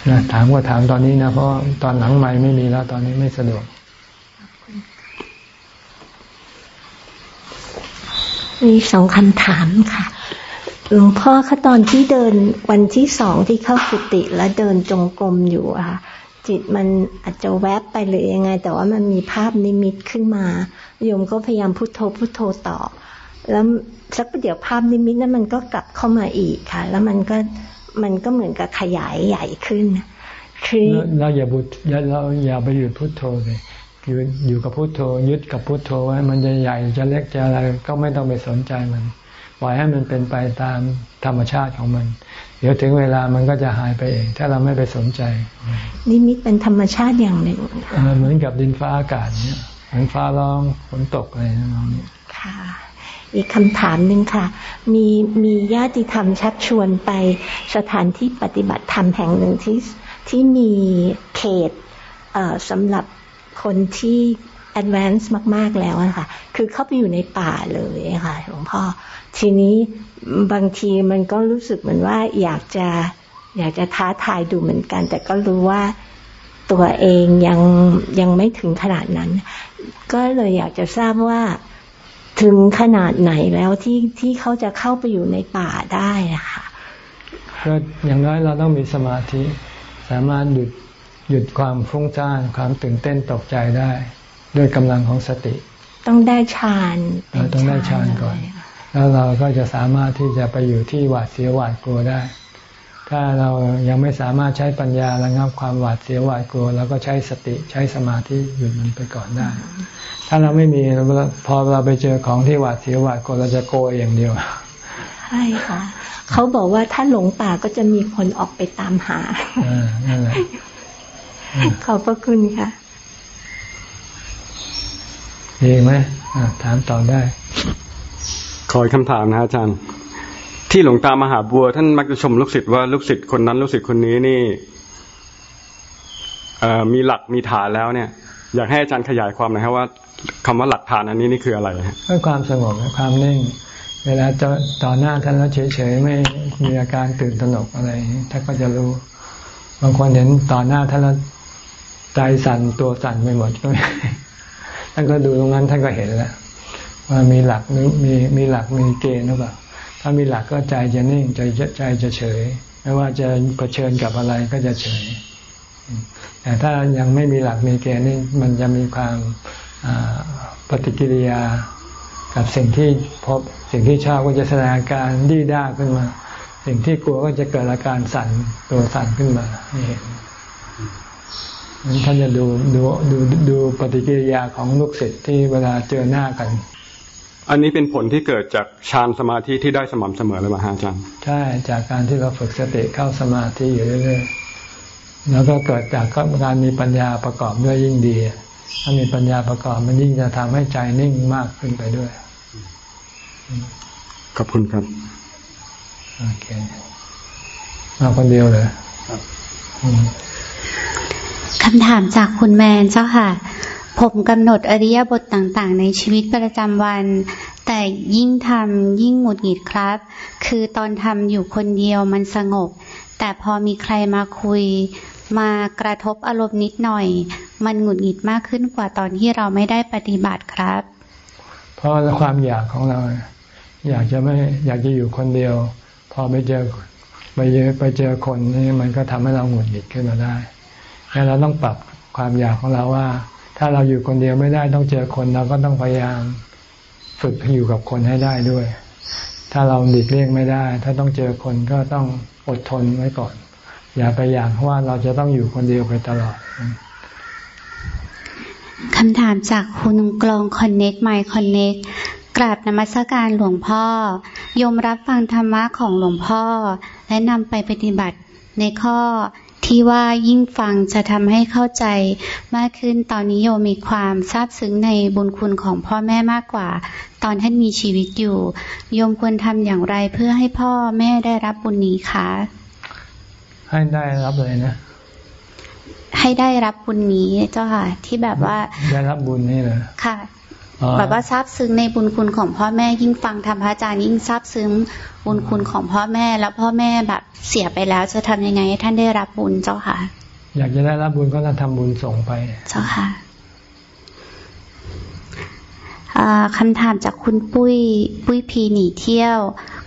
นะถามก็ถามตอนนี้นะ เพราะตอนหลังไม่ไม่มีแล้ว ตอนนี้ไม่สะดวกมีสองคำถามค่ะหลวงพ่อคะตอนที่เดินวันที่สองที่เข้ากุฏิแล้วเดินจงกรมอยู่อะค่ะจิตมันอาจจะแวบไปหรือยังไง แต่ว่ามันมีภาพนิมิตขึ้นมาโยมก็พยายามพุโทโธพุโทโธต่อ แล้วสักประเดี๋ยวภาพนิมิตนั้นมันก็กลับเข้ามาอีกค่ะ แล้วมันก็มันก็เหมือนกับขยายใหญ่ขึ้น คือเราอย่าบุเราอย่าไปหยุดพุโทโธเลยอยู่อยู่กับพุโทโธยึดกับพุโทโธไว้มันจะใหญ่จะเล็กจะอะไรก็ไม่ต้องไปสนใจมันปล่อยให้มันเป็นไปตามธรรมชาติของมัน เดี๋ยวถึงเวลามันก็จะหายไปเอง ถ้าเราไม่ไปสนใจ นิมิตเป็นธรรมชาติอย่างหนึ่งเหมือนกับดินฟ้าอากาศเนี่ยเหมือนฟ้าร้องฝนตกอะไรนั่นนี่ค่ะ อีกคำถามหนึ่งค่ะ มีมีญาติธรรมชักชวนไปสถานที่ปฏิบัติธรรมแห่งหนึ่งที่ที่มีเขตสำหรับคนที่ advance มาก ๆ แล้วะค่ะคือเข้าไปอยู่ในป่าเลยค่ะหลวงพ่อ ทีนี้บางทีมันก็รู้สึกเหมือนว่าอยากจะอยากจะท้าทายดูเหมือนกัน แต่ก็รู้ว่าตัวเองยังยังไม่ถึงขนาดนั้น ก็เลยอยากจะทราบว่า ถึงขนาดไหนแล้วที่ที่เขาจะเข้าไปอยู่ในป่าได้นะคะก็อย่างน้อยเราต้องมีสมาธิ สามารถหยุดหยุดความฟุ้งซ่านความตื่นเต้นตกใจได้ ด้วยกำลังของสติ ต้องได้ฌานต้องได้ฌานก่อน แล้วเราก็จะสามารถที่จะไปอยู่ที่หวาดเสียวหวาดกลัวได้ ถ้าเรายังไม่สามารถใช้ปัญญาระงับความหวาดเสียวหวาดกลัวเราก็ใช้สติใช้สมาธิหยุดมันไปก่อนได้ ถ้าเราไม่มีพอเราไปเจอของที่หวาดเสียวหวาดกลัวเราจะโกยอย่างเดียวใช่ค่ะเขาบอกว่าถ้าหลงป่าก็จะมีคนออกไปตามหาอ่านั่นแหละขอบพระคุณค่ะดีไหมถามต่อได้ ขอคำถามนะอาจารย์ ที่หลวงตามหาบัว ท่านมักจะชมลูกศิษย์ว่าลูกศิษย์คนนั้น ลูกศิษย์คนนี้นี่มีหลักมีฐานแล้วเนี่ย อยากให้อาจารย์ขยายความหน่อยครับว่าคำว่าหลักฐานอันนี้นี่คืออะไรก็ความสงบความนิ่ง เวลาจะต่อหน้าท่านแล้วเฉยๆไม่มีอาการตื่นตระหนกอะไรท่านก็จะรู้ บางคนเห็นต่อหน้าท่านแล้วใจสั่นตัวสั่นไปหมดก็ท่านก็ดูตรงนั้นท่านก็เห็นแล้วว่ามีหลักมีมีหลักมีเกณฑ์หรือเปล่า ถ้ามีหลักก็ใจจะนิ่งใจใจจะเฉย ไม่ว่าจะเผชิญกับอะไรก็จะเฉย แต่ถ้ายังไม่มีหลักมีเกณฑ์นี่มันจะมีความปฏิกิริยากับสิ่งที่พบสิ่งที่ชอบก็จะแสดงอาการดีด้าขึ้นมา สิ่งที่กลัวก็จะเกิดอาการสั่นตัวสั่นขึ้นมาเห็นท่านจะดูดูดูดูปฏิกิริยาของลูกศิษย์ที่เวลาเจอหน้ากัน อันนี้เป็นผลที่เกิดจากฌานสมาธิที่ได้สม่ำเสมอเลยมาฮะอาจารย์ใช่จากการที่เราฝึกสติเข้าสมาธิอยู่เรื่อยๆแล้วก็เกิดจากการมีปัญญาประกอบด้วยยิ่งดี ถ้ามีปัญญาประกอบมันยิ่งจะทำให้ใจนิ่งมากขึ้นไปด้วยขอบคุณครับโอเคมาคนเดียวเลยครับคำถามจากคุณแมนเจ้าค่ะ ผมกำหนดอริยบทต่างๆ ในชีวิตประจำวัน แต่ยิ่งทำยิ่งหงุดหงิดครับ คือตอนทำอยู่คนเดียวมันสงบ แต่พอมีใครมาคุย มากระทบอารมณ์นิดหน่อย มันหงุดหงิดมากขึ้นกว่าตอนที่เราไม่ได้ปฏิบัติครับ เพราะความอยากของเรา อยากจะไม่อยากจะอยู่คนเดียว พอไปเจอไปเจอไปเจอคนนี่มันก็ทำให้เราหงุดหงิดขึ้นมาได้แล้วเราต้องปรับความอยากของเราว่า ถ้าเราอยู่คนเดียวไม่ได้ต้องเจอคนเราก็ต้องพยายามฝึกอยู่กับคนให้ได้ด้วย ถ้าเราหลีกเลี่ยงไม่ได้ ถ้าต้องเจอคนก็ต้องอดทนไว้ก่อน อย่าไปอยากว่าเราจะต้องอยู่คนเดียวไปตลอดคำถามจากคุณกลองคอนเน็กไมค์คอนเน็กกราบนมัสการหลวงพ่อ ยมรับฟังธรรมะของหลวงพ่อ และนำไปปฏิบัติในข้อ ที่ว่ายิ่งฟังจะทำให้เข้าใจมากขึ้นตอนนี้โยมมีความซาบซึ้งในบุญคุณของพ่อแม่มากกว่า ตอนท่านมีชีวิตอยู่ โยมควรทำอย่างไรเพื่อให้พ่อแม่ได้รับบุญนี้คะให้ได้รับเลยนะ ให้ได้รับบุญนี้เจ้าค่ะ ที่แบบว่า ได้รับบุญนี่เหรอค่ะอ๋อ แบบว่าซาบซึ้งในบุญคุณของพ่อแม่ยิ่งฟังธรรมพระอาจารย์ยิ่งซาบซึ้งบุญคุณของพ่อแม่ แล้วพ่อแม่แบบเสียไปแล้วจะทำยังไงให้ท่านได้รับบุญเจ้าค่ะ อยากจะได้รับบุญก็ต้องทำบุญส่งไป เจ้าค่ะอ่าคำถามจากคุณปุ้ยปุ้ยพีหนีเที่ยว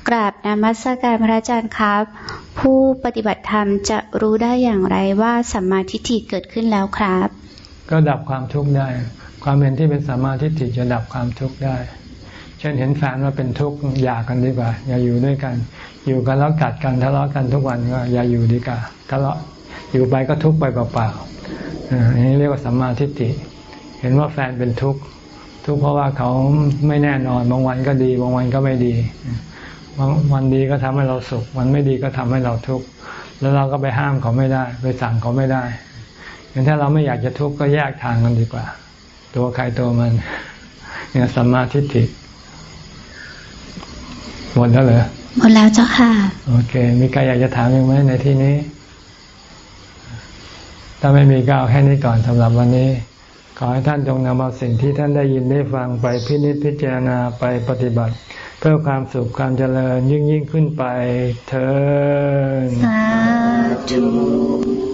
กราบนมัสการพระอาจารย์ครับ ผู้ปฏิบัติธรรมจะรู้ได้อย่างไรว่าสัมมาทิฏฐิเกิดขึ้นแล้วครับ ก็ดับความทุกข์ได้ ความเห็นที่เป็นสัมมาทิฏฐิจะดับความทุกข์ได้ เช่นเห็นแฟนว่าเป็นทุกข์อย่ากันดีกว่า อย่าอยู่ด้วยกัน อยู่กันแล้วกัดกันทะเลาะกันทุกวันก็อย่าอยู่ดีกว่าทะเลาะอยู่ไปก็ทุกข์ไปเปล่าๆอันนี้เรียกว่าสัมมาทิฏฐิ เห็นว่าแฟนเป็นทุกข์ทุกข์เพราะว่าเขาไม่แน่นอนบางวันก็ดี บางวันก็ไม่ดีบางวันดีก็ทำให้เราสุข วันไม่ดีก็ทำให้เราทุกข์แล้วเราก็ไปห้ามเขาไม่ได้ ไปสั่งเขาไม่ได้งั้นถ้าเราไม่อยากจะทุกข์ก็แยกทางกันดีกว่า ตัวใครตัวมัน เนี่ยสัมมาทิฏฐิหมดแล้วเหรอหมดแล้วเจ้าค่ะ โอเค มีใครอยากจะถามอีกไหมในที่นี้ ถ้าไม่มีก็เอาแค่นี้ก่อนสำหรับวันนี้ ขอให้ท่านจงนำเอาสิ่งที่ท่านได้ยินได้ฟังไปพินิจพิจารณาไปปฏิบัติ เพื่อความสุขความเจริญยิ่งยิ่งขึ้นไปเธอสาธุ